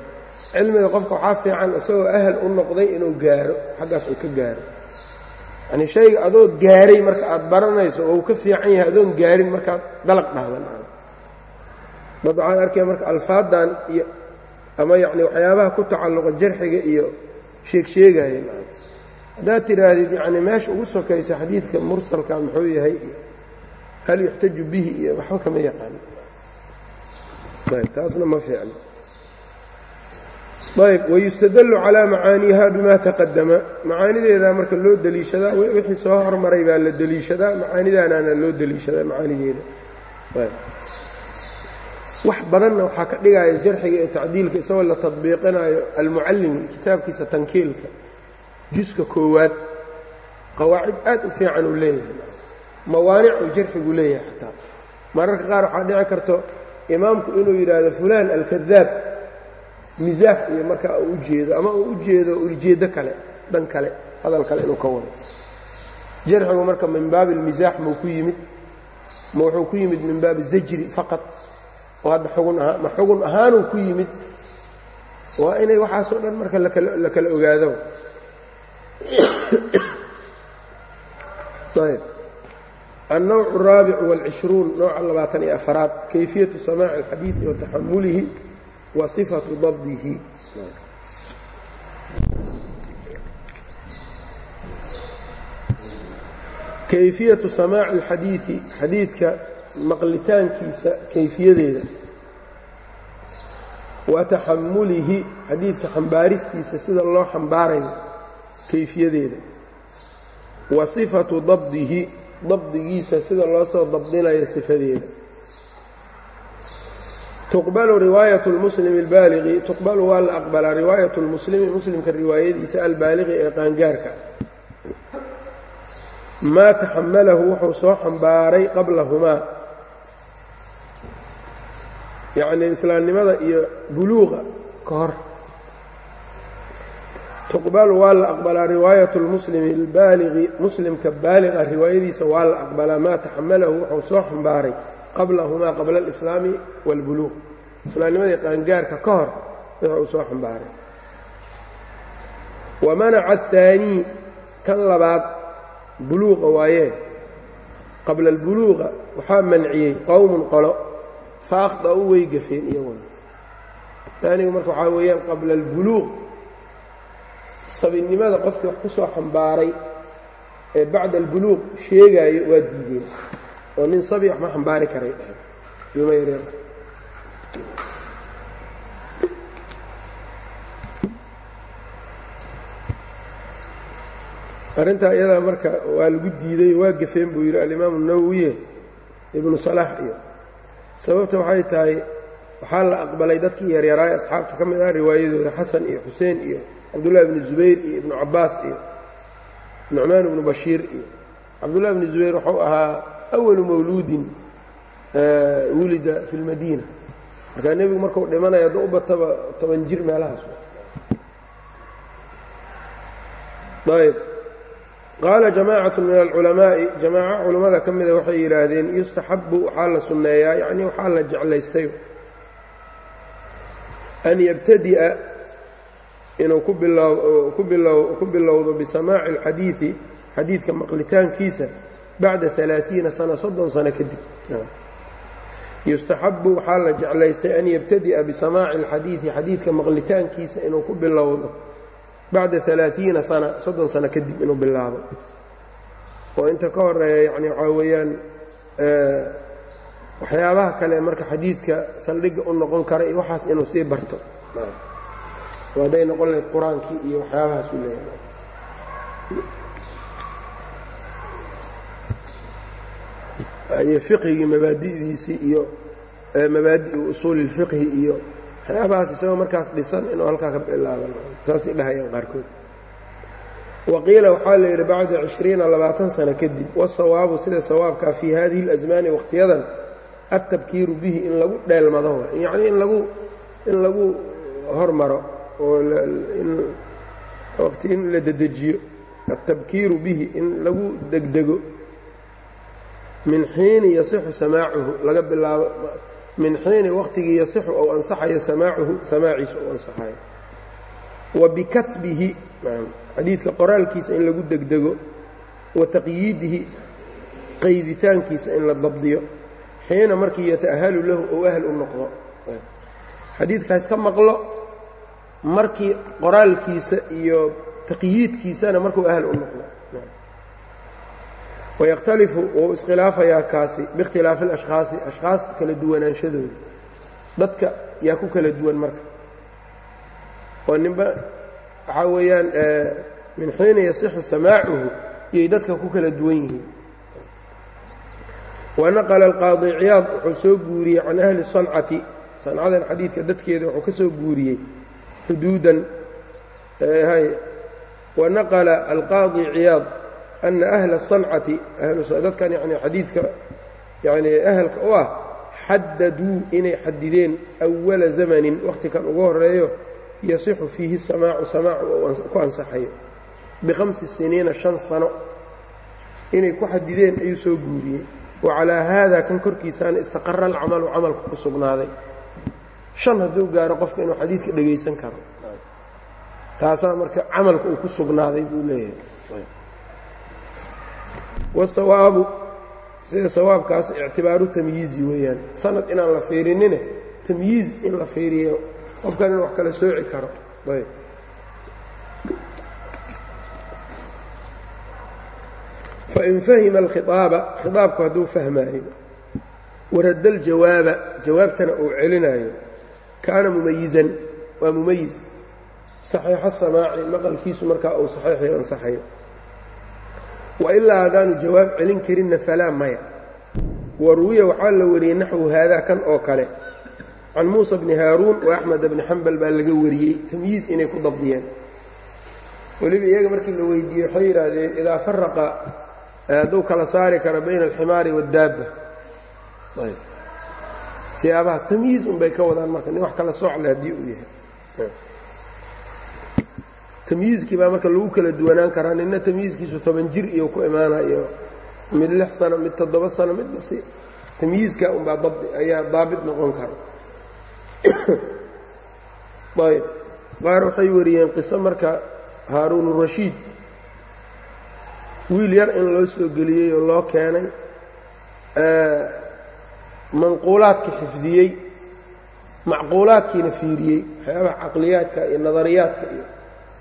cilmiga qofka waxaa fiican isagoo ahal u noqday inuu gaaro xaggaas uu ka gaaro. Yanii shayga adoo gaaray marka aad baranayso oo uu ka fiican yahay adoon gaarin markaad dalaq dhahdan dad waxaan arkaya marka alfaadan iyo ama yacni waxyaabaha ku tacalluqa jarxiga iyo sheeg sheegaya haddaad tidhaahdid yacni meesha ugu sokaysa xadiidka mursalka muxuu yahay hal yuxtaju bihi iyo waxba kama yaqaano. Ayb taasna ma fiicno ayb wayustadallu calaa macaaniiha bima taqadama macaanideedaa marka loo deliishadaa wixii soo hormaray baa la deliishadaa macaanidaanaana loo deliishadaa macaanideeda wax badanna waxaa ka dhigaya jarxiga iyo tacdiilka isagoo la tadbiiqinayo almucallimi kitaabkiisa tankiilka. Juska koowaad qawaacid aad u fiican uu leeyahay. Mawaanicuu jarxigu leeyahay xataa mararka qaar waxaa dhici karto imaamku inuu yidhaahdo fulaan alkadaab misaax iyo markaa uu u jeedo ama uu u jeedo ujeeddo kale dhan kale hadal kale inuu ka wado. Jarxigu marka min baabi almisaax muu ku yimid ma wuxuu ku yimid min baabi zajri faqad oo hadda xugun ahaa ma xugun ahaanuu ku yimid waa inay waxaasoo dhan marka la kala ogaado ayb النوع الرaaبع والعشhروuن nooca labaatan iyo afaraad kayfiyaةu samاaع الxadiiثi وataxamulihi wa sifatu dabdihi kayfiyatu samaaci اlxadiidi xadiidka maqlitaankiisa kayfiyadeeda. Wa taxamulihi xadiidka xambaaristiisa sida loo xambaarayo kayfiyadeeda. Wa sifatu dabdihi dabdigiisa sida loo soo dabdinayo sifadeeda. Tuqbalu riwaayat lmuslimi albaaliqi tuqbalu waa la aqbalaa riwaayat lmuslimi muslimka riwaayadiisa albaaliqi ee qaangaarka. Maa taxamalahu wuxuu soo xambaaray qablahumaa yacnii islaamnimada iyo buluuqa ka hor. Tuqbalu waa la aqbalaa riwaayat lmuslimi albaaliqi muslimka baaliqa riwaayadiisa waa la aqbalaa maa taxamalahu wuxuu soo xambaaray qablahumaa qabla alislaami wاlbuluuq islaamnimadii qaangaarka ka hor wuxuu soo xambaaray. Wa manaca aلthaanii kan labaad buluuqa waayee. Qabla albuluuqa waxaa manciyey qowmun qolo fa akhda'uu way gafeen iyaguna taanigu marka waxaa weeyaan qabla albuluuq sabinimada qofkii wax ku soo xambaaray ee bacda albuluuq sheegaayo waa diideen. Oo nin sabi wax ma xambaari karay dhaheen yaryar arrintaa iyadaa marka waa lagu diiday waa gafeen buu yidhi alimaamu nawowiye ibnu salaax iyo sababta waxay tahay waxaa la aqbalay dadkii yaryaraay asxaabta ka mid ah riwaayadooda xasan iyo xuseen iyo cabdullahi bni zubayr iyo ibnu cabbaas iyo nucmaan ibnu bashiir iyo cabdullahi bni zubayr wuxuu ahaa awalu mawluudin wulida fi lmadiina markaa nebigu markuu dhimanayo hadduu u toban jir meelahaas. Ayb qaala jamaacatu min alculamaa'i jamaaco culammada ka mida waxay yidhaahdeen yustaxabu waxaa la sunneeyaa yacnii waxaa la jeclaystay an yabtadi'a inuu ku bilowdo bisamaaci alxadiidi xadiidka maqlitaankiisa bacda alaaiina sana soddon sano kadib yustaxabu waxaa la jeclaystay an yabtadi'a bisamaaci alxadiidi xadiidka maqlitaankiisa inuu ku bilowdo bacda alaaiina sana soddon sano kadib inuu bilaabo. Oo inta ka horreeya yani waxaa weeyaan waxyaabaha kale marka xadiidka saldhigga u noqon kara iyo waxaas inuu sii barto. Hadday noqon lahayd qur'aankii iyo waxyaabahaas u leeyahay. Iyo fiqhigii mabaadi'diisii iyo mabaadi'u usuuli اlfiqhi iyo waxyaabahaas isagoo markaas dhisan inuu halkaa ka bilaaban saasay dhahayaan qaarkood. Waqiila waxaa la yidhi bacda cishriina labaatan sano kadib wasawaabu sida sawaabkaa fii hadihi اlasmaani wakhtiyadan altabkiiru bihi in lagu dheelmado. Yacnii in lagu in lagu hormaro oo waqti in la dedejiyo. Altabkiiru bihi in lagu degdego. Min xiini yasixu samaacuhu laga bilaabo min xiini waqtigii yasixu ou ansaxayo samaacuhu samaaciisa ou ansaxayo. Wa bikatbihi xadiidka qoraalkiisa in lagu degdego wa taqyiidihi qayditaankiisa in la dabdiyo xiina markii yata'ahalu lahu ou ahl u noqdo. Xadiidkaas ka maqlo markii qoraalkiisa iyo taqyiidkiisana markuu ahl u noqdo wayakhtalifu wuu iskhilaafayaa kaasi biikhtilaafi alashkhaasi ashkhaas kala duwanaanshadooda dadka yaa ku kala duwan marka oo ninba waxaa weeyaan min xiina yasixu samaacuhu iyay dadka ku kala duwan yihiin wanaqala alqaadi ciyaad wuxuu soo guuriyey can ahli sancati sancadan xadiidka dadkeeda wuxuu ka soo guuriyey xuduudan wanaqala alqaadi ciyaad ana ahla asancati dadkan yani xadiidka yani ahalka u ah xadaduu inay xadideen awala zamanin wakhti kan ugu horeeyo yasixu fiihi samaacu samaacu ku ansaxayo bihamsi siniina shan sano inay ku xadideen ayuu soo guuriyey wa calaa haada kan korkiisaana istaqara alcamalu camalku ku sugnaaday shan hadduu gaaro qofka inuu xadiidka dhegaysan karo taasaa marka camalka uu ku sugnaaday buu leeyahay wasawaabu. Sida sawaabkaas ictibaaru tamyiizi weeyaan. Sanad inaan la fiirinine tamyiiz in la fiiriyo. Qofkan in wax kala sooci karo. Ayb. Fain fahima alkhiaaba khiaabku hadduu fahmaayo waradda aljawaaba jawaabtana uu celinayo kaana mumayizan waa mumayiz saxiixa samaaci maqalkiisu markaa uu saxiixyo ansaxayo wailaa haddaanu jawaab celin karinna falaa maya. Wa ruwiya waxaa la wariyey naxwu haadaa kan oo kale. Can muusa bni haaruun wa axmed bni xambal baa laga wariyey tamyiiz inay ku dabdiyeen. Weliba iyaga markii la weydiiyey waxay yidhaahdeen idaa faraqa hadduu kala saari karo bayna alximaari waaddaabba siyaabahaas tamyiiz unbay ka wadaan marka nin wax kala soocle haddii uu yahay tamyiizkii baa marka lagu kala duwanaan karaa nina tamyiizkiisu toban jir iyo ku imaanayo. Mid lix sano mid toddoba sano mid basi. Tamyiizka unbaa ayaa daabit noqon kara. Ayb. Qaar waxay wariyeen qiso marka haaruunurashiid wiil yar in loo soo geliyey oo loo keenay manquulaadka xifdiyey macquulaadkiina fiiriyey waxyaabaha caqliyaadka iyo nadariyaadka iyo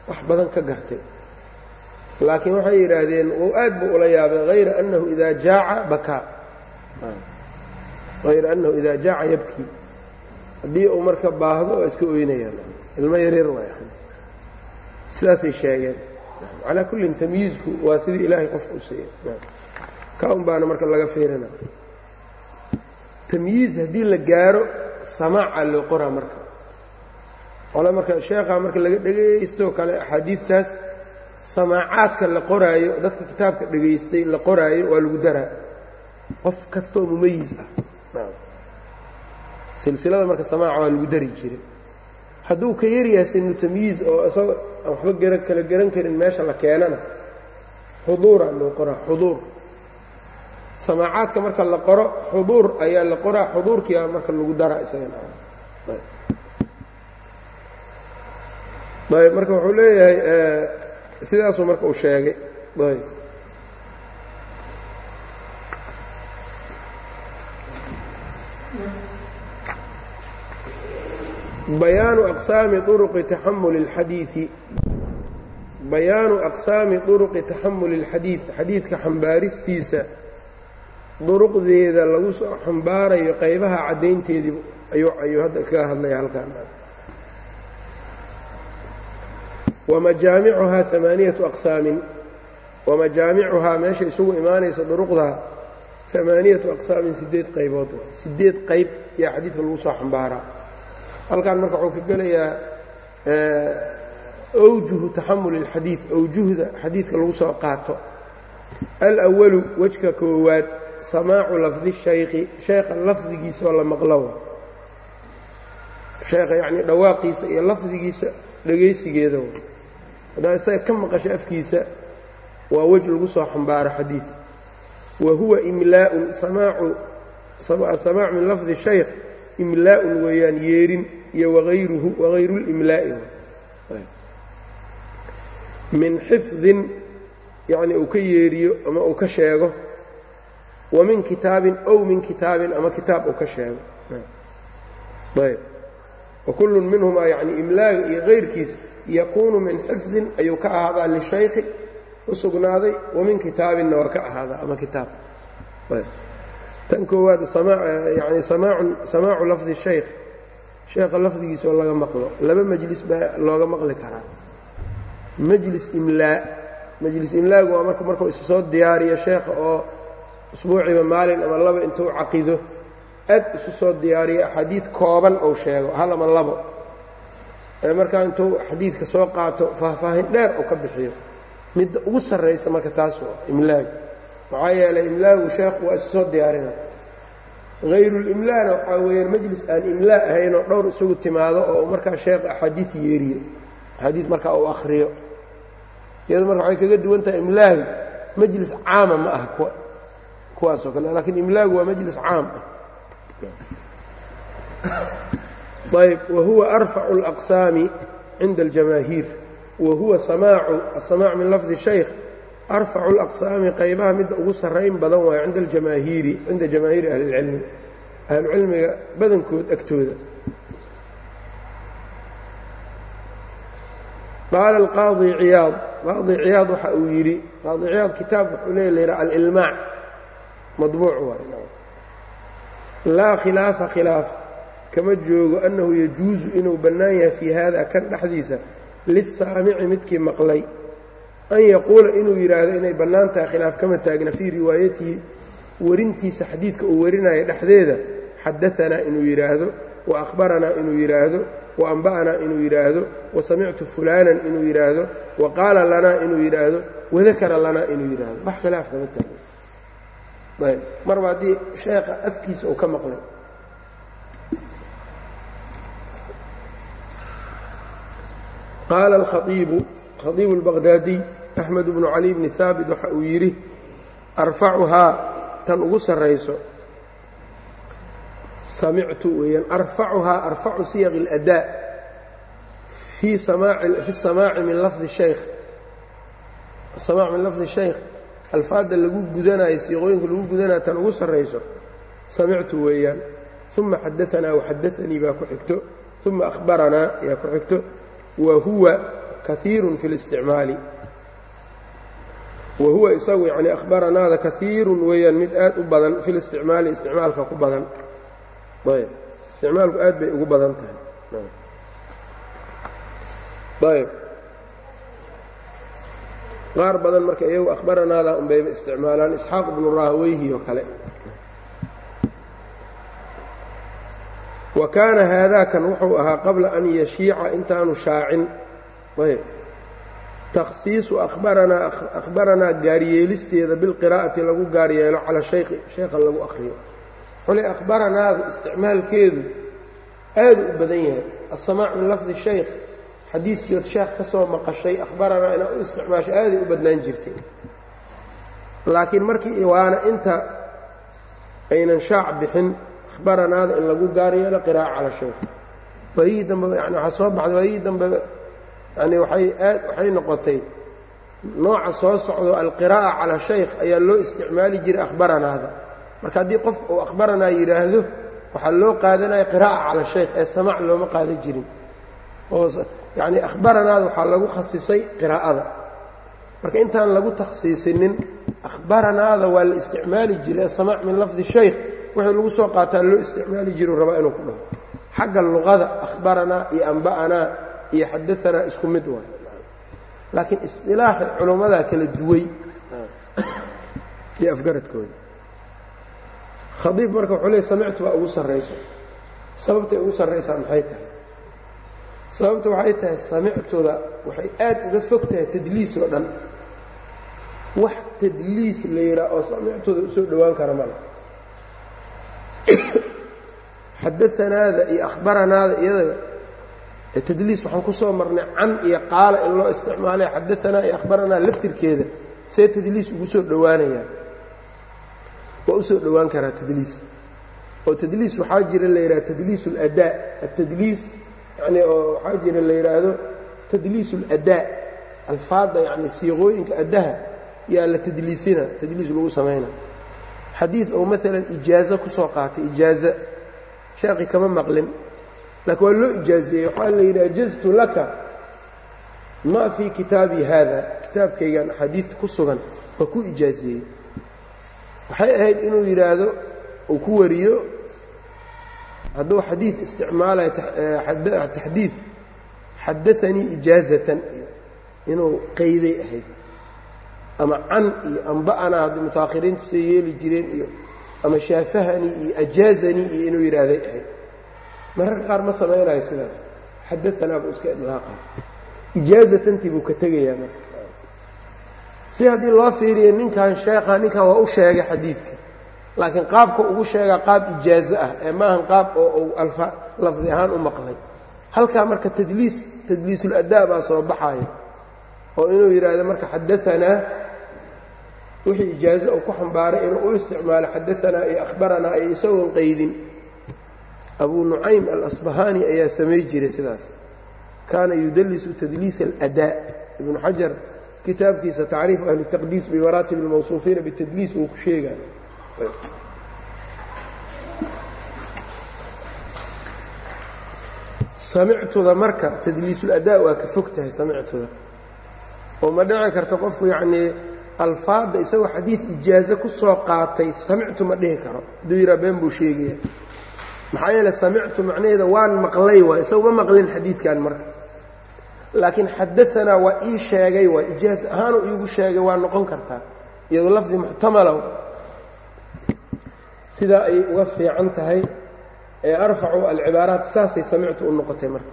wax badan ka gartay. Laakiin waxay yidhaahdeen uu aad buu ula yaabay hayra annahu idaa jaaca bakaa. Hayra annahu idaa jaaca yabkii haddii uu marka baahdo waa iska oynayaan. Ilmo yaryar waay sidaasay sheegeen. Calaa kullin tamyiizku waa sidii ilaahay qofka u siiyey. Ka un baana marka laga fiirina. Tamyiiz haddii la gaaro samaaca loo qoraa marka ole marka sheekhaa marka laga dhegaysto kale axaadiidtaas samaacaadka la qoraayo dadka kitaabka dhegaystay la qoraayo waa lagu daraa. Qof kastoo mumayiz ah. Silsilada marka samaaca waa lagu dari jiray. Hadduu ka yaryahay sinu tamyiiz oo isagoo aan waxba gara kala garan karin meesha la keenana xuduuraa loo qoraa xuduur samaacaadka marka la qoro xuduur ayaa la qoraa xuduurkiia marka lagu daraa isagana ayb marka wuxuu leeyahay sidaasuu marka uu sheegay. Ayb. Bayaanu aqsaami uruqi taxamuli اlxadiidi bayaanu aqsaami duruqi taxamuli اlxadiid xadiidka xambaaristiisa duruqdeeda lagu soo xambaarayo qaybaha caddaynteedii ayuu hadda kaga hadlaya halkaan wamajaamicuhaa amaaniyatu aqsaamin wamajaamicuhaa meesha isugu imaanaysa duruqdaa amaaniyatu aqsaamin sideed qaybood. Sideed qayb yaa xadiidka lagu soo xambaaraa. Halkan marka wuxuu ka gelayaa awjuhu taxamuli اlxadiid awjuhda xadiidka lagu soo qaato. Alأwalu wejka koowaad samaacu lafdi shaykhi sheekha lafdigiisa la maqlo. Sheekha yacnii dhawaaqiisa iyo lafdigiisa dhegaysigeeda haddaa isaga ka maqasho afkiisa waa wej lagu soo xambaaro xadiid wa huwa imlaa'un samaacu min lafdi shaykh imlaa'un weeyaan yeerin iyo wagayruhu wagayru limlaa'i min xifdin yacnii uu ka yeeriyo ama uu ka sheego wa min kitaabin ow min kitaabin ama kitaab uu ka sheego. Ayb. Wakullun minhumaa yacnii imlaaga iyo kayrkiisa yakuunu min xifdin ayuu ka ahaadaa lishaykhi u sugnaaday wa min kitaabinna waa ka ahaadaa ama kitaab. Tan koowaad yani samaacu lafdi shaykh sheekha lafdigiisa oo laga maqlo laba majlis baa looga maqli karaa. Majlis imlaa majlis imlaagu waa marka markuu is soo diyaariyo sheekha oo usbuuciiba maalin ama laba intuu caqido aad isu soo diyaariyo axaadiid kooban ou sheego hal ama labo markaa intuu xadiidka soo qaato faahfaahin dheer uu ka bixiyo. Midda ugu sarraysa marka taas imlaagu maxaa yeelay imlaagu sheekhu waa isu soo diyaarina hayrulimlaana waxaa weeyaan majlis aan imlaa ahaynoo dhowr isagu timaado oo markaa sheekh axaadiid yeeriyo. Axaadiid markaa uu akhriyo. Iyado marka waxay kaga duwan tahay imlaaga majlis caama ma aha kuwa kuwaasoo kale laakiin imlaagu waa majlis caam. ah ayb wahuwa arfacu اlaqsaami cinda aljamaahiir wahuwa samaacu asamaac min lafdi shaykh arfacu alaqsaami qaybaha midda ugu sarrayn badan waayo cinda aljamaahiiri cinda jamaahiiri ahlilcilmi ahlucilmiga badankood agtooda. Qaala alqaadi ciyaad qaadi ciyaad waxa uu yidhi qaadi ciyaad kitaab wuxuu leey laydhaha alilmaac madbuuc waay. Laa khilaafa khilaaf kama joogo annahu yajuusu inuu bannaan yahay fii haada kan dhexdiisa lisaamici midkii maqlay an yaquula inuu yidhaahdo inay bannaan tahay khilaaf kama taagna fii riwaayatihi werintiisa xadiidka uu warinayo dhexdeeda xadaanaa inuu yidhaahdo wa akhbaranaa inuu yidhaahdo wa amba'anaa inuu yidhaahdo wa samictu fulaanan inuu yidhaahdo wa qaala lanaa inuu yidhaahdo wadakara lanaa inuu yidhaahdo wax khilaaf kama taagna. Ayb marba haddii sheekha afkiisa uu ka maqlay qaala alkhaiibu khaiibu اlbaqhdaadiy axmed bnu cali bni haabit waxa uu yidhi arfacuhaa tan ugu sarrayso. samictu weeyaan arfacuhaa arfacu siyaq اladaa fi samaaci min lafdi shaykh asamaac min lafdi shaykh alfaadda lagu gudanayo siiqooyinka lagu gudanayo tan ugu sarrayso. samictu weeyaan uma xadaanaa waxadaanii baa ku xigto uma akhbaranaa ayaa ku xigto wa huwa kaiirun fi اlisticmaali wa huwa isagu yani akhbaranaada kaiirun weeyaan mid aad u badan fi listicmaali isticmaalka ku badan. Ayb. Isticmaalku aad bay ugu badan tahay. Ayb. Qaar badan marka iyagu akhbaranaada unbayba isticmaalaan isxaaq bnu rahaweyhi oo kale wa kaana haadaakan wuxuu ahaa qabla an yashiica intaanu shaacin. Ayb. Takhsiisu akhbaranaa akhbaranaa gaaryeelisteeda bilqiraa'ati lagu gaaryeelo cala shaykhi sheekha lagu akhriyo. Xule akhbaranaadu isticmaalkeedu aadu u badan yahay. Asamaac min lafdi shaykh. Xadiidkiiod sheekh ka soo maqashay akhbaranaa inaa u isticmaasho aaday u badnaan jirtay. Laakiin markii waana inta aynan shaac bixin akhbaranaada in lagu gaar yeelo qiraa'a cala shaykh waayihii dambe yani waxaa soo baxday waayihii dambe yani waxay aad waxay noqotay nooca soo socdo alqiraa'a cala shaykh ayaa loo isticmaali jiray akhbaranaada marka haddii qof uu akhbaranaa yidhaahdo waxaa loo qaadanaya qiraa'a cala shaykh ee samaac looma qaadan jirin oo yacni akhbaranaada waxaa lagu khasisay qiraa'ada marka intaan lagu takhsiisinin akhbaranaada waa la isticmaali jiray asamaac min lafdi shaykh wixii lagu soo qaataa loo isticmaali jiru rabaa inuu ku dhaho. Xagga luqada akhbaranaa iyo amba'anaa iyo xadaanaa isku mid waay. Laakiin isdilaaxi culummadaa kala duway iyo afgaradkooda. Khadiib marka wuxuu leey samictu baa ugu sarrayso. Sababtay ugu sarraysaa maxay tahay? Sababta waxay tahay samictuda waxay aad uga fog tahay tadliis oo dhan. Wax tadliis la yidhaah oo samictuda u dhowaan kara male xadaanaada iyo akhbaranaada iyada tadliis waxaan ku soo marnay can iyo qaala in loo isticmaalay xadaanaa iyo akhbaranaa laftirkeeda see tadliis ugu soo dhowaanayaa waa u dhowaan karaa tadliis oo tadliis waxaa jira la yidhaha tadliis اladaa atadliis yani oo waxaa jira la yidhaahdo tadliis اladaa alfaadda yani siiqooyinka addaha yaa la tadliisina tadliis lagu samayna xadiid oo maalan ijaazo ku soo qaatay ijaaza. Sheekhi kama maqlin. Laakiin waa loo ijaazeeyey waxaa la yidhi ajaztu laka ma fii kitaabii haada kitaabkaygan axaadiidta ku sugan waa ku ijaazeeyey. Waxay ahayd inuu yidhaahdo uu ku wariyo hadduu xadiid isticmaalayo taxdiid xadaanii ijaazatan inuu qayday ahayd ama can iyo amba'anaa haddii mutaakhiriintu say yeeli jireen iyo ama shaafahanii iyo ajaazanii iyo inuu yidhaahday ahayd mararka qaar ma samaynayo sidaas. Xadaanaa buu iska idlaaqa. Ijaazatantii buu ka tegayaa marka. Si haddii loo fiiriyo ninkan sheekha ninkan waa u sheegay xadiidka. Laakiin qaabka ugu sheegaa qaab ijaazo ah ee maahan qaab oo uu lafdi ahaan u maqlay. Halkaa marka tadliis tadliisuladdaa baa soo baxayo oo inuu yidhaahdo marka xadaanaa wixii ijaazo uu ku xambaaray inuu u isticmaalo xadaanaa iyo akhbaranaa iyo isagoon qaydin. Abuu nucaym alasbahaani ayaa samay jiray sidaas. Kaana yudallisu tadliis aladaa. Ibnu xajar kitaabkiisa tacriif ahli taqdiis bimaraatib اlmawsuufiina bitadliis uu ku sheegayo samictuda marka tadliisuladdaa waa ka fog tahay samictuda. Oo ma dhici karto qofku yacnii alfaadda isagoo xadiid ijaazo ku soo qaatay samictu ma dhihi karo. Hadduu yidhaha been buu sheegaya. Maxaa yeele samictu macnaheeda waan maqlay waay isagu ma maqlin xadiidkan marka. Laakiin xadaanaa waa ii sheegay waa ijaaz ahaanuu iigu sheegay waa noqon kartaa. Iyadoo lafdi muxtamalow sidaa ayay uga fiican tahay ee arfacu alcibaaraat saasay samictu u noqotay marka.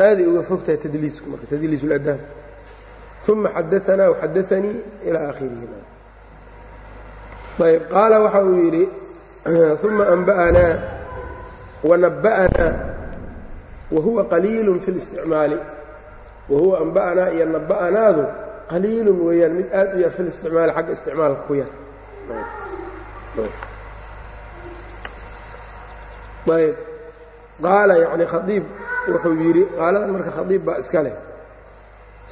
Aaday uga fog tahay tadliisku marka tadliis uma xadaanaa waxadaanii ilaa akhirihi ayb qaala waxa uu yidhi uma anba'anaa wanaba'anaa wahuwa qaliilu fi اlisticmaali wahuwa anba'anaa iyo naba'anaadu qaliilun weeyaan mid aad u yar fi listicmaali xagga isticmaalka ku yar ayb qaala yani khaiib wuxuu yidhi qaaladan marka khaiib baa iska leh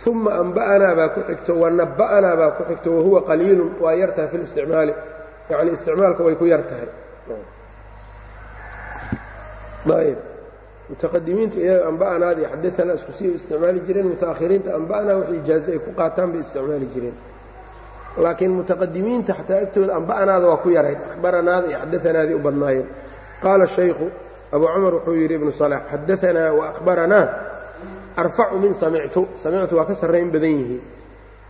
uma anba'anaa baa ku xigto wanaba'anaa baa ku xigto wahuwa qaliilun waa yar tahay fi isticmaalka way ku yar tahay ayb mutaqadimiinta iyaga anba'anaada iyo isku sii isticmaali jireen mutaakhiriinta anba'anaa wax ijaazo ay ku qaataan bay isticmaali jireen laakiin mutaqadimiinta xataa agtooda anba'anaada waa ku yarayd akhbaranaada iyo xadaanaadii u badnaayeen qaala shaykhu abu cumar wuxuu yidhi ibnu salax xadaanaa wa akhbaranaa arfacu min samictu samictu waa ka sarrayn badan yihiin.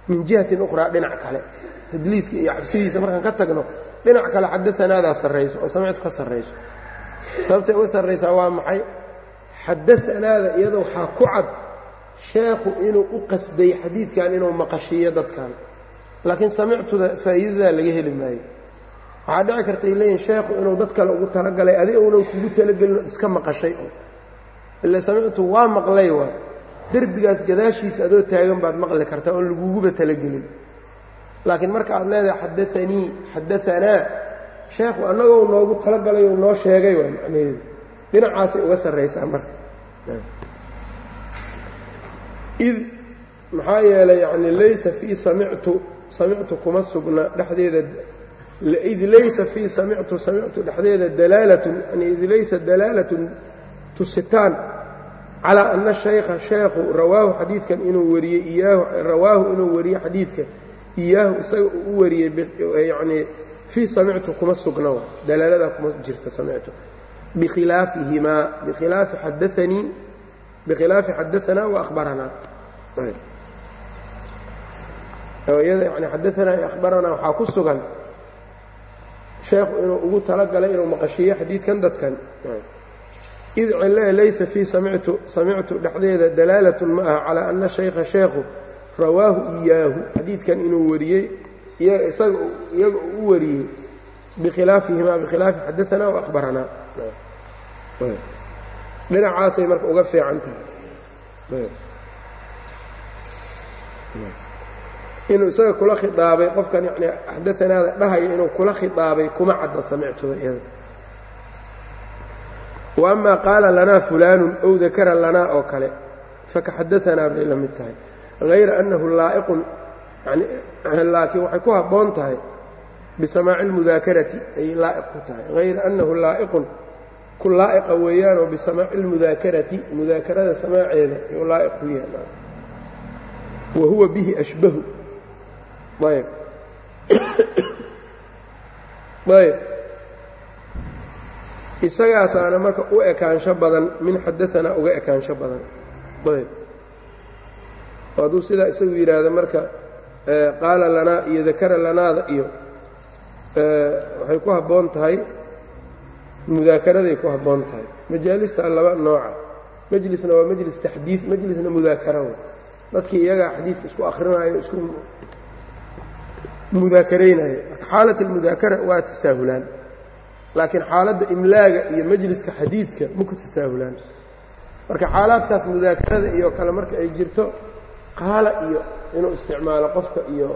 Min jihatin ukhraa dhinac kale. Tadliiska iyo cabsidiisa markaan ka tagno dhinac kale xadaanaadaa sarrayso oo samictu ka sarrayso. Sababtay uga sarraysaa waa maxay? Xadaanaada iyada waxaa ku cad sheekhu inuu u qasday xadiidkan inuu maqashiiyo dadkan. Laakiin samictuda faa'iidadaa laga heli maayo. Waxaa dhici kartay leeyihiin sheekhu inuu dad kale ugu talagalay adi uunan kugu talagelin iska maqashay oo. Ila samictu waa maqlay waa derbigaas gadaashiisa adoo taagan baad maqli kartaa oon laguguba talagelin. Laakiin marka aad leedahay xadaanii xadaanaa sheekhu annagoo noogu talagalay oo noo sheegay waa dhinacaasay uga sarraysaa marka. Id maxaa yeelay yani laysa fii samictu samictu kuma sugna dhexdeeda id laysa fii samictu samictu dhexdeeda dalaalatun yani id laysa dalaalatun tusitaan calaa ana shaykha sheekhu rawaahu xadiidkan inuu wariyey iyaahu rawaahu inuu wariye xadiidka iyaahu isaga u wariyey yacnii fii samictu kuma sugna dalaaladaa kuma jirta samictu. Bikhilaafihimaa bikhilaafi xadaanii bikhilaafi xadaanaa wa akhbaranaa. Iyada yani xadaanaa iyo akhbaranaa waxaa ku sugan sheekhu inuu ugu talagalay inuu maqashiiyo xadiidkan dadkan id cille laysa fii samictu samictu dhexdeeda dalaalatun ma aha calaa ana shaykha sheekhu rawaahu iyaahu. Xadiidkan inuu wariyey isaga iyaga u wariyey bikhilaafihimaa bikhilaafi xadaanaa wa dhinacaasay marka uga fiican tahay. Inuu isaga kula khiaabay qofkan yani xadaanaada dhahaya inuu kula khiaabay kuma cadda samictuda iyada wa amaa qaala lanaa fulaanun ow dakara lanaa oo kale. Faka xadaanaa bay la mid tahay. Hayra annahu laa'iqun laakiin waxay ku habboon tahay bisamaaci اlmudaakarati ay laa'iq ku tahay. Hayra annahu laa'iqun ku laa'iqa weeyaanoo bisamaaci اlmudaakarati mudaakarada samaaceeda ayuu laa'iq ku yahay. Wa huwa bihi ashbahu. Ayb ayb isagaasaana marka u ekaansho badan min xadaanaa uga ekaansho badan. Ayb hadduu sidaa isagu yidhaahdo marka qaala lanaa iyo dakara lanaada iyo waxay ku habboon tahay mudaakaraday ku habboon tahay. Majaalista laba nooca majlisna waa majlis taxdiid majlisna mudaakara dadkii iyagaa xadiidka isku akhrinayo isku mudaakaraynaya marka xaalat almudaakara waa tasaahulaan laakiin xaaladda imlaaga iyo majliska xadiidka ma ku tasaahulaan marka xaalaadkaas mudaakarada iyo kale marka ay jirto qaala iyo inuu isticmaalo qofka iyo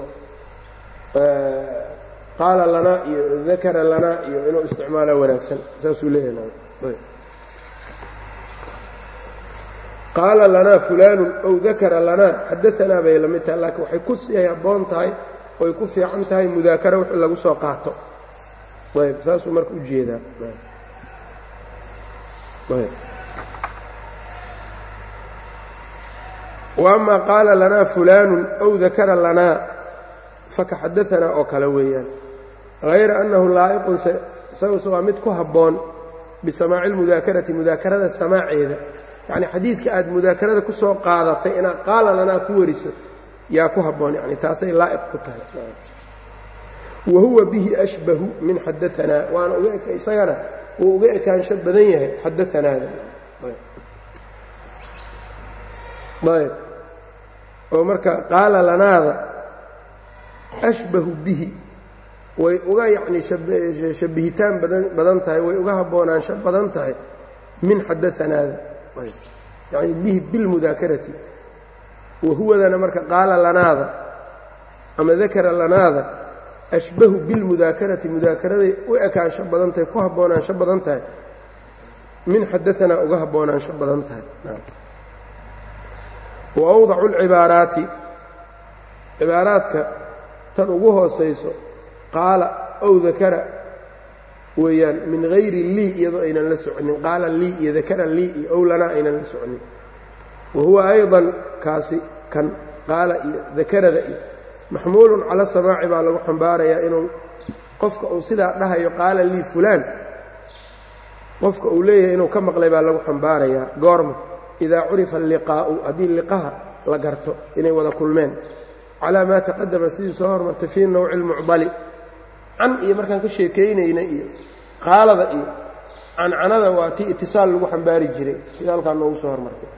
qaala lanaa iyo dakara lanaa iyo inuu isticmaalo wanaagsan. Saasuu leeyahay qaala lanaa fulaanu ow dakara lanaa xadaanaa bay la mid tahay laakiin waxay ku sii habboon tahay oy ku fiican tahay mudaakara wix lagu soo qaato ayb saasuu marka u jeedaa وأma qaala lanaa fulaanu أw dakara lanaa faka xadaanaa oo kale weeyaan hayra أnnahu laa'iqun isaguse waa mid ku habboon bisamaaci اlmudaakarati mudaakarada samaaceeda yacni xadiidka aad mudaakarada ku soo qaadatay inaad qaala lanaa ku wariso yaa ku habboon yani taasay laa'iq ku tahay wa huwa bihi ashbahu min xadaanaa waana isagana wuu uga ekaansho badan yahay xadaanaada ayb. Oo marka qaala lanaada ashbahu bihi way uga yacni shabihitaan badan badan tahay way uga haboonaansho badan tahay min xadaanaada yani bihi bilmudaakarati wa huwadana marka qaala lanaada ama dakara lanaada ashbahu bilmudaakarati mudaakaraday u ekaansho badan tahay ku haboonaansho badan tahay min xadaanaa uga haboonaansho badan tahay wa awdacu lcibaaraati cibaaraadka tan ugu hoosayso qaala ow dakara weeyaan min hayri lii iyadoo aynan la soconin. Qaala lii iyo dakara lii iyo ow aynan la soconin. Wa huwa ayضan kaasi kan qaala iyo dakarada iyo maxmuulun cala samaaci baa lagu xambaarayaa inuu qofka uu sidaa dhahayo qaala lii fulaan. Qofka uu leeyahay inuu ka maqlay baa lagu xambaarayaa goorma idaa curifa alliqaa'u haddii liqaha la garto inay wada kulmeen. Calaa maa taqadama sidii soo hormartay fii nawci lmucdali can iyo markaan ka sheekaynayna iyo qaalada iyo cancanada waa tii itisaal lagu xambaari jiray sida halkaa noogu soo hormartay.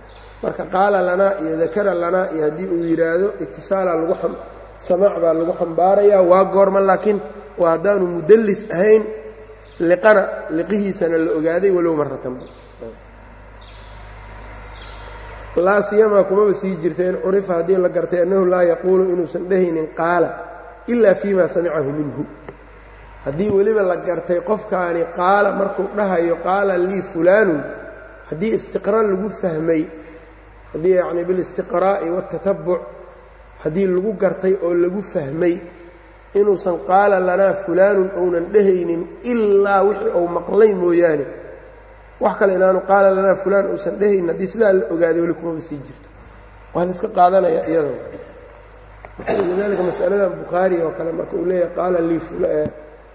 Marka qaala lanaa iyo dakara lanaa iyo haddii uu yidhaahdo itisaalaa lagu samaac baa lagu xambaarayaa waa goorma laakiin waa haddaanu mudallis ahayn liqana liqihiisana la ogaaday walow maratan laa siyamaa kumaba sii jirta in curifa haddii la gartay annahu laa yaquulu inuusan dhehaynin qaala ilaa fii ma samicahu minhu. Haddii weliba la gartay qofkaani qaala markuu dhahayo qaala lii fulaanun haddii istiqraa lagu fahmay haddii yacni bilistiqraa'i waatatabuc haddii lagu gartay oo lagu fahmay inuusan qaala lanaa fulaanun ounan dhehaynin ilaa wixii uu maqlay mooyaane. Wax kale inaanu qaala lanaa fulaan uusan dhehaynin haddii sidaa la ogaaday weli kumaba sii jirto. Waa la iska qaadanayaa iyadoo. Lidaalika masaladan bukhaari oo kale marka uu leeyahay qaala lii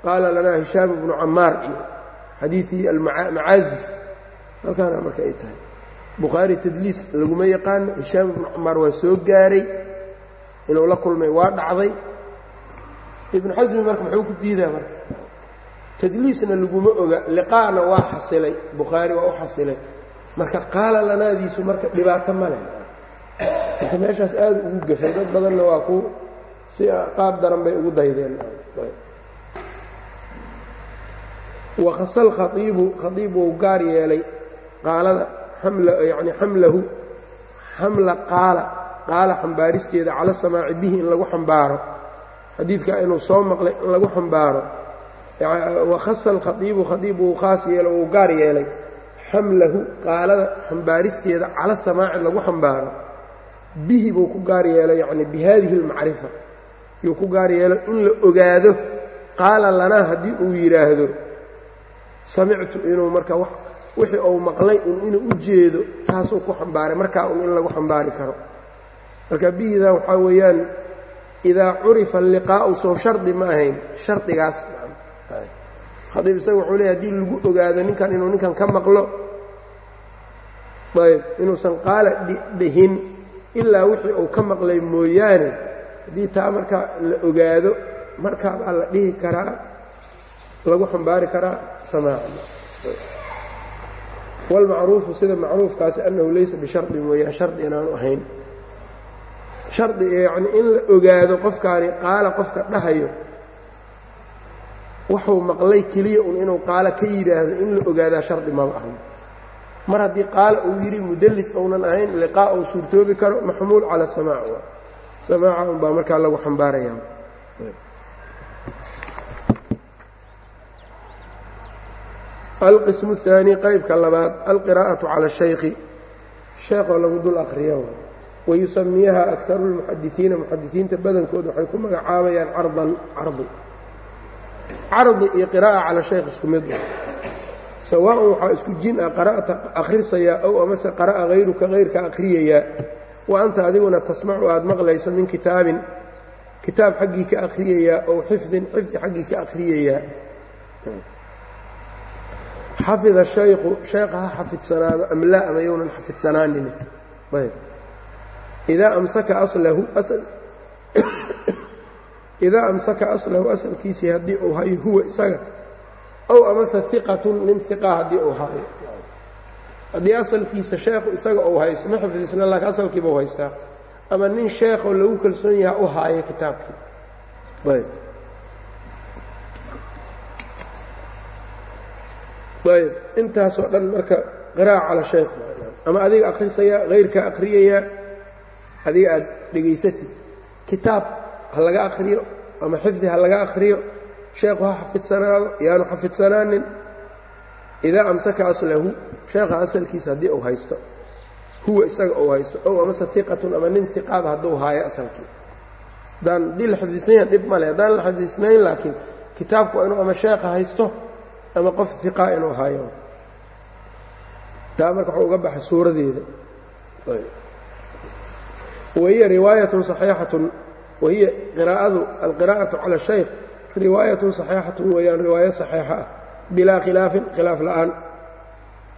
qaala lanaa hishaam ibnu camaar iyo xadiidii almacaazif halkaana marka ay tahay. Bukhaari tadliis laguma yaqaano hishaam ibnu camaar waa soo gaaray inuu la kulmay waa dhacday. Ibnu xasmi marka muxuu ku diidaa marka tadliisna laguma oga liqaa'na waa xasilay bukhaari waa u xasilay. Marka qaala lanaadiisu marka dhibaato ma leh. Marka meeshaas aad ugu gafay dad badanna waa ku si qaab daran bay ugu daydeen. Wakhasa alkhaiibu khaiib wou gaar yeelay qaalada yani xamlahu xamla qaala qaala xambaaristeeda cala samaaci bihi in lagu xambaaro. Xadiidka inuu soo maqlay in lagu xambaaro. Wakhasa alkhaiibu khaiib wuu khaas yeelo wuu gaar yeelay. Xamlahu qaalada xambaaristeeda cala samaaci lagu xambaaro. Bihi buu ku gaar yeelay yacni bi haadihi almacrifa. Yuu ku gaar yeelo in la ogaado. Qaala lanaa haddii uu yidhaahdo samictu inuu marka wixii uu maqlay un inuu u jeedo taasuu ku xambaaray markaa un in lagu xambaari karo marka bihidan waxaa weeyaan idaa curifa alliqaa'u soo shardi ma ahayn shardigaas khadiib isaga wuxuu leey haddii lagu ogaado ninkan inuu ninkan ka maqlo ayb inuusan qaala dhihin ilaa wixii uu ka maqlay mooyaane haddii taa markaa la ogaado markaa baa la dhihi karaa lagu xambaari karaa samaaca wاlmacruufu sida macruufkaasi annahu laysa bishardin weeyaan shardi inaanu ahayn shardi yacni in la ogaado qofkaani qaala qofka dhahayo wuxuu maqlay keliya un inuu qaala ka yidhaahdo in la ogaadaa shardi maba ahan mar haddii qaala uu yidhi mudallis ounan ahayn liqaa uu suurtoobi karo maxmuul cala samaac samaaca un baa markaa lagu xambaaraya alqismu الثaanي qaybka labaad alqirاءaةu calى الشhaykhi sheekoo lagu dul akriya wayusamiyaha akaru اlmuxadisiina muxadisiinta badankood waxay ku magacaabayaan cardan cardi. Cardi iyo qiraa'a cala shaykh isku mid sawaaءan waxaa isku jin ah qara'ta akhrisayaa ow amase qara'a hayruka hayrka akhriyayaa wa anta adiguna tasmacu aad maqlayso min kitaabin kitaab xaggii ka akhriyayaa ow xifdin xifdi xaggii ka akhriyayaa xafida shaykhu sheekha ha xafidsanaado am laa ama yownan xafidsanaanin. Ayb idaa amsaka aslahu idaa amsaka aslahu asalkiisii haddii uu hayo huwa isaga ow amase iqatun nin iqa haddii uu hayo haddii asalkiisa sheekhu isaga uu haysto ma xifdisna laakiin asalkiiba u haystaa ama nin sheekhoo lagu kalsoon yaha u haayo kitaabkii ayb ayb intaasoo dhan marka qiraa'a cala shaykh ama adiga akhrisaya hayrkaa akhriyayaa adiga aad dhegaysatid kitaab ha laga akhriyo ama xifdi ha laga akhriyo sheekhu ha xafidsanaado yaanu xafidsanaanin idaa amsaka aslahu sheekha asalkiisa haddii uu haysto huwa isaga uu haysto ow amase iqatun ama nin iqaaba hadduu haayo asalkii. Haddaan haddii la xifdisnan yaha dhib male haddaan la xifdisnayn laakiin kitaabku waa inuu ama sheekha haysto ama qof iqaa inuu haayo. Taa marka waxuu uga baxay suuradeeda wahiya riwaayatun saxiixatun wahiya qiraa'adu alqiraa'atu cala shaykh riwaayatun saxiixatun weeyaan riwaayo saxiixa ah bilaa khilaafin khilaaf la'aan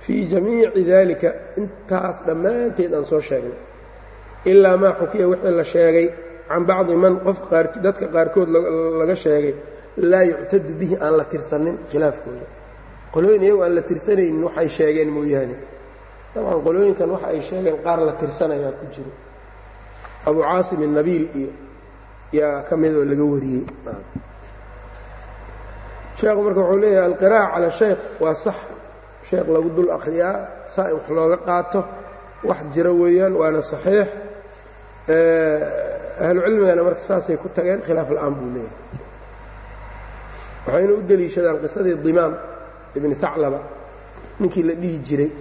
fii jamiici daalika intaas dhammaanteed aan soo sheegnay ilaa maa xukiya wixii la sheegay can bacdi man qof dadka qaarkood laga sheegay laa yuctadu bihi aan la tirsanin khilaafkooda qolooyin iyagu aan la tirsanaynin waxay sheegeen mooyaane dabcan qolooyinkan waxa ay sheegeen qaar la tirsanayaa ku jiro abu caasim الnabiil iyo yaa ka midoo laga wariyey. Sheekhu marka wuxuu leeyahay alqiraa'a cala shaykh waa sax. Sheekh lagu dul akhriyaa saa wax looga qaato wax jiro weeyaan waana saxiix. Ahlucilmigana marka saasay ku tageen khilaaf la'aan buu leeyahay. Waxayna u deliishadaan qisadii dimaam ibni haclaba ninkii la dhihi jiray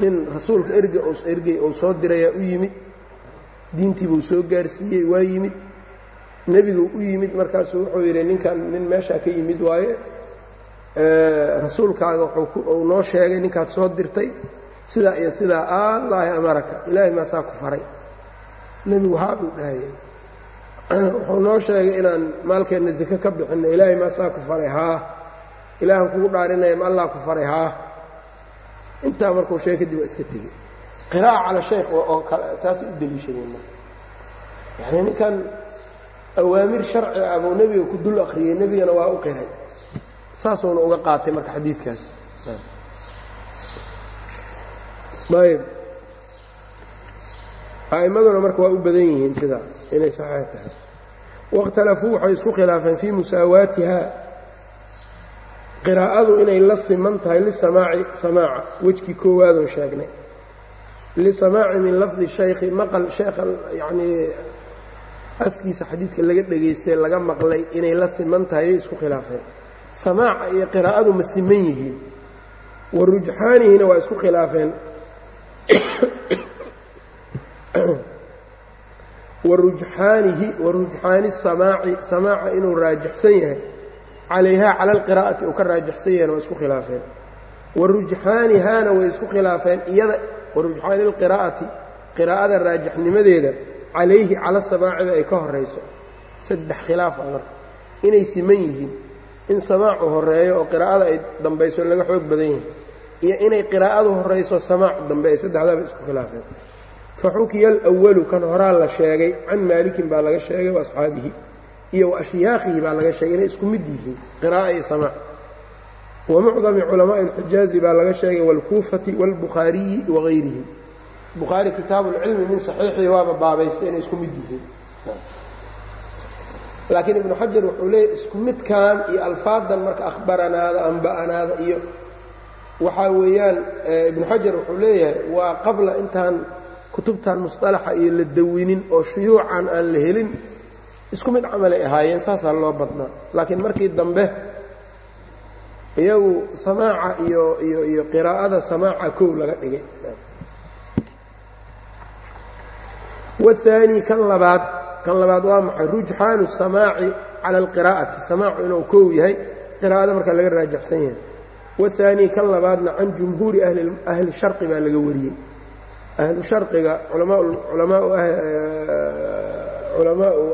nin rasuulka erga ergey uu soo dirayaa u yimid diintii buu soo gaarsiiyey waa yimid. Nebigu u yimid markaasuu wuxuu yidhi ninkan nin meeshaa ka yimid waaye rasuulkaaga uu noo sheegay ninkaad soo dirtay sidaa iyo sidaa allaahi amaraka ilaahay maasaa ku faray. Nebigu haa buu dhahayay wuxuu noo sheegay inaan maalkeenna sake ka bixinno ilaahay maasaa ku faray haa. Ilaahan kugu dhaarinaya ma allah ku faray haa. Intaa markuu sheeg kadib waa iska tegey qiraa'a cala shaykh oo taasay u deliishadeen yacnii ninkan awaamir sharci ah buu nebiga ku dul akhriyey nebigana waa u qiray. Saasuuna uga qaatay marka xadiidkaas. Ayb. A'immaduna marka waa u badan yihiin sidaa inay saxeix tahay. Waاkhtalafuu waxay isku khilaafeen fii musaawaatiha qiraa'adu inay la siman tahay lisamaaci samaaca wejkii koowaadoo sheegnay lisamaaci min lafdi shaykhi maqal sheekha yacnii afkiisa xadiidka laga dhegaystay laga maqlay inay la siman tahay ayay isku khilaafeen samaaca iyo qiraa'adu ma siman yihiin wa rujxaanihina waa isku khilaafeen wa rujxaanihi wa rujxaani samaaci samaaca inuu raajixsan yahay calayhaa cala alqiraa'ati uu ka raajixsan yahayna waa isku khilaafeen wa rujxaanihaana way isku khilaafeen iyada wa rujxaani alqiraa'ati qiraa'ada raajixnimadeeda calayhi cala samaacida ay ka horayso saddex khilaaf ah marka. Inay siman yihiin. In samaacu horeeyo oo qiraa'ada ay dambayso laga xoog badan yahay. Iyo inay qiraa'adu horayso samaacu dambe ay saddexdaaba isku khilaafeen. Fa xukiya alwalu kan horaa la sheegay can maalikin baa laga sheegay wa asxaabihi. Iyo wa ashyaakhihi baa laga sheegay inay isku mid yihiin qiraa'a iyo samaac wa mucdami culamaa'i alxijaazi baa laga sheegay waalkuufati waalbukhaariyi wahayrihim bukhaari kitaabuulcilmi min saxiixii waaba baabaystay inay isku mid yihiin. Laakiin ibnu xajar wuxuu leeyahy isku midkan iyo alfaadan marka akhbaranaada amba'anaada iyo waxaa weeyaan ibnu xajar wuxuu leeyahay waa qabla intaan kutubtan musطalaxa iyo la dawinin oo shuyuucan aan la helin isku mid camalay ahaayeen saasaa loo badnaa. Laakiin markii dambe iyagu samaaca iyo iyo iyo qiraa'ada samaaca kow laga dhigay. Wahaani kan labaad kan labaad waa maxay? Rujxaanu samaaci cala alqiraa'ati. Samaacu inuu kow yahay qiraa'ada markaa laga raajixsan yahay. Wahaani kan labaadna can jumhuuri ahli sharqi baa laga wariyey. Ahlu sharqiga culamaau eh,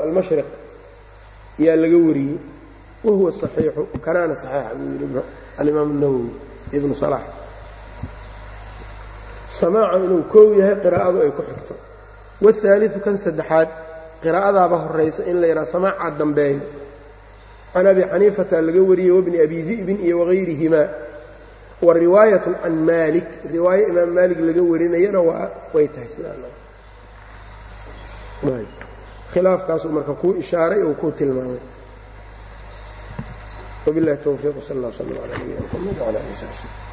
almashriq yaa laga wariyey wahuwa صaxiixu kanaana صaxiixa buu yidhi alimaam الnawowi ibnu صalax samaaca inuu koow yahay qiraa'adu ay ku xigto wاhaaliثu kan saddexaad qiraa'adaaba horaysa in la yidhaha samaaca dambeeyo can abi xaniifata laga wariyey wabni abi di'bin iyo wagayrihima wa riwaayat can maalik riwaayo imaam maalik laga warinayana waa way tahay sidaakhilaafkaasuu marka kuu ishaaray oo kuu tilmaamay wabilahi towfiiq sal اllah slm ala nabiyina mxamed wala ali slm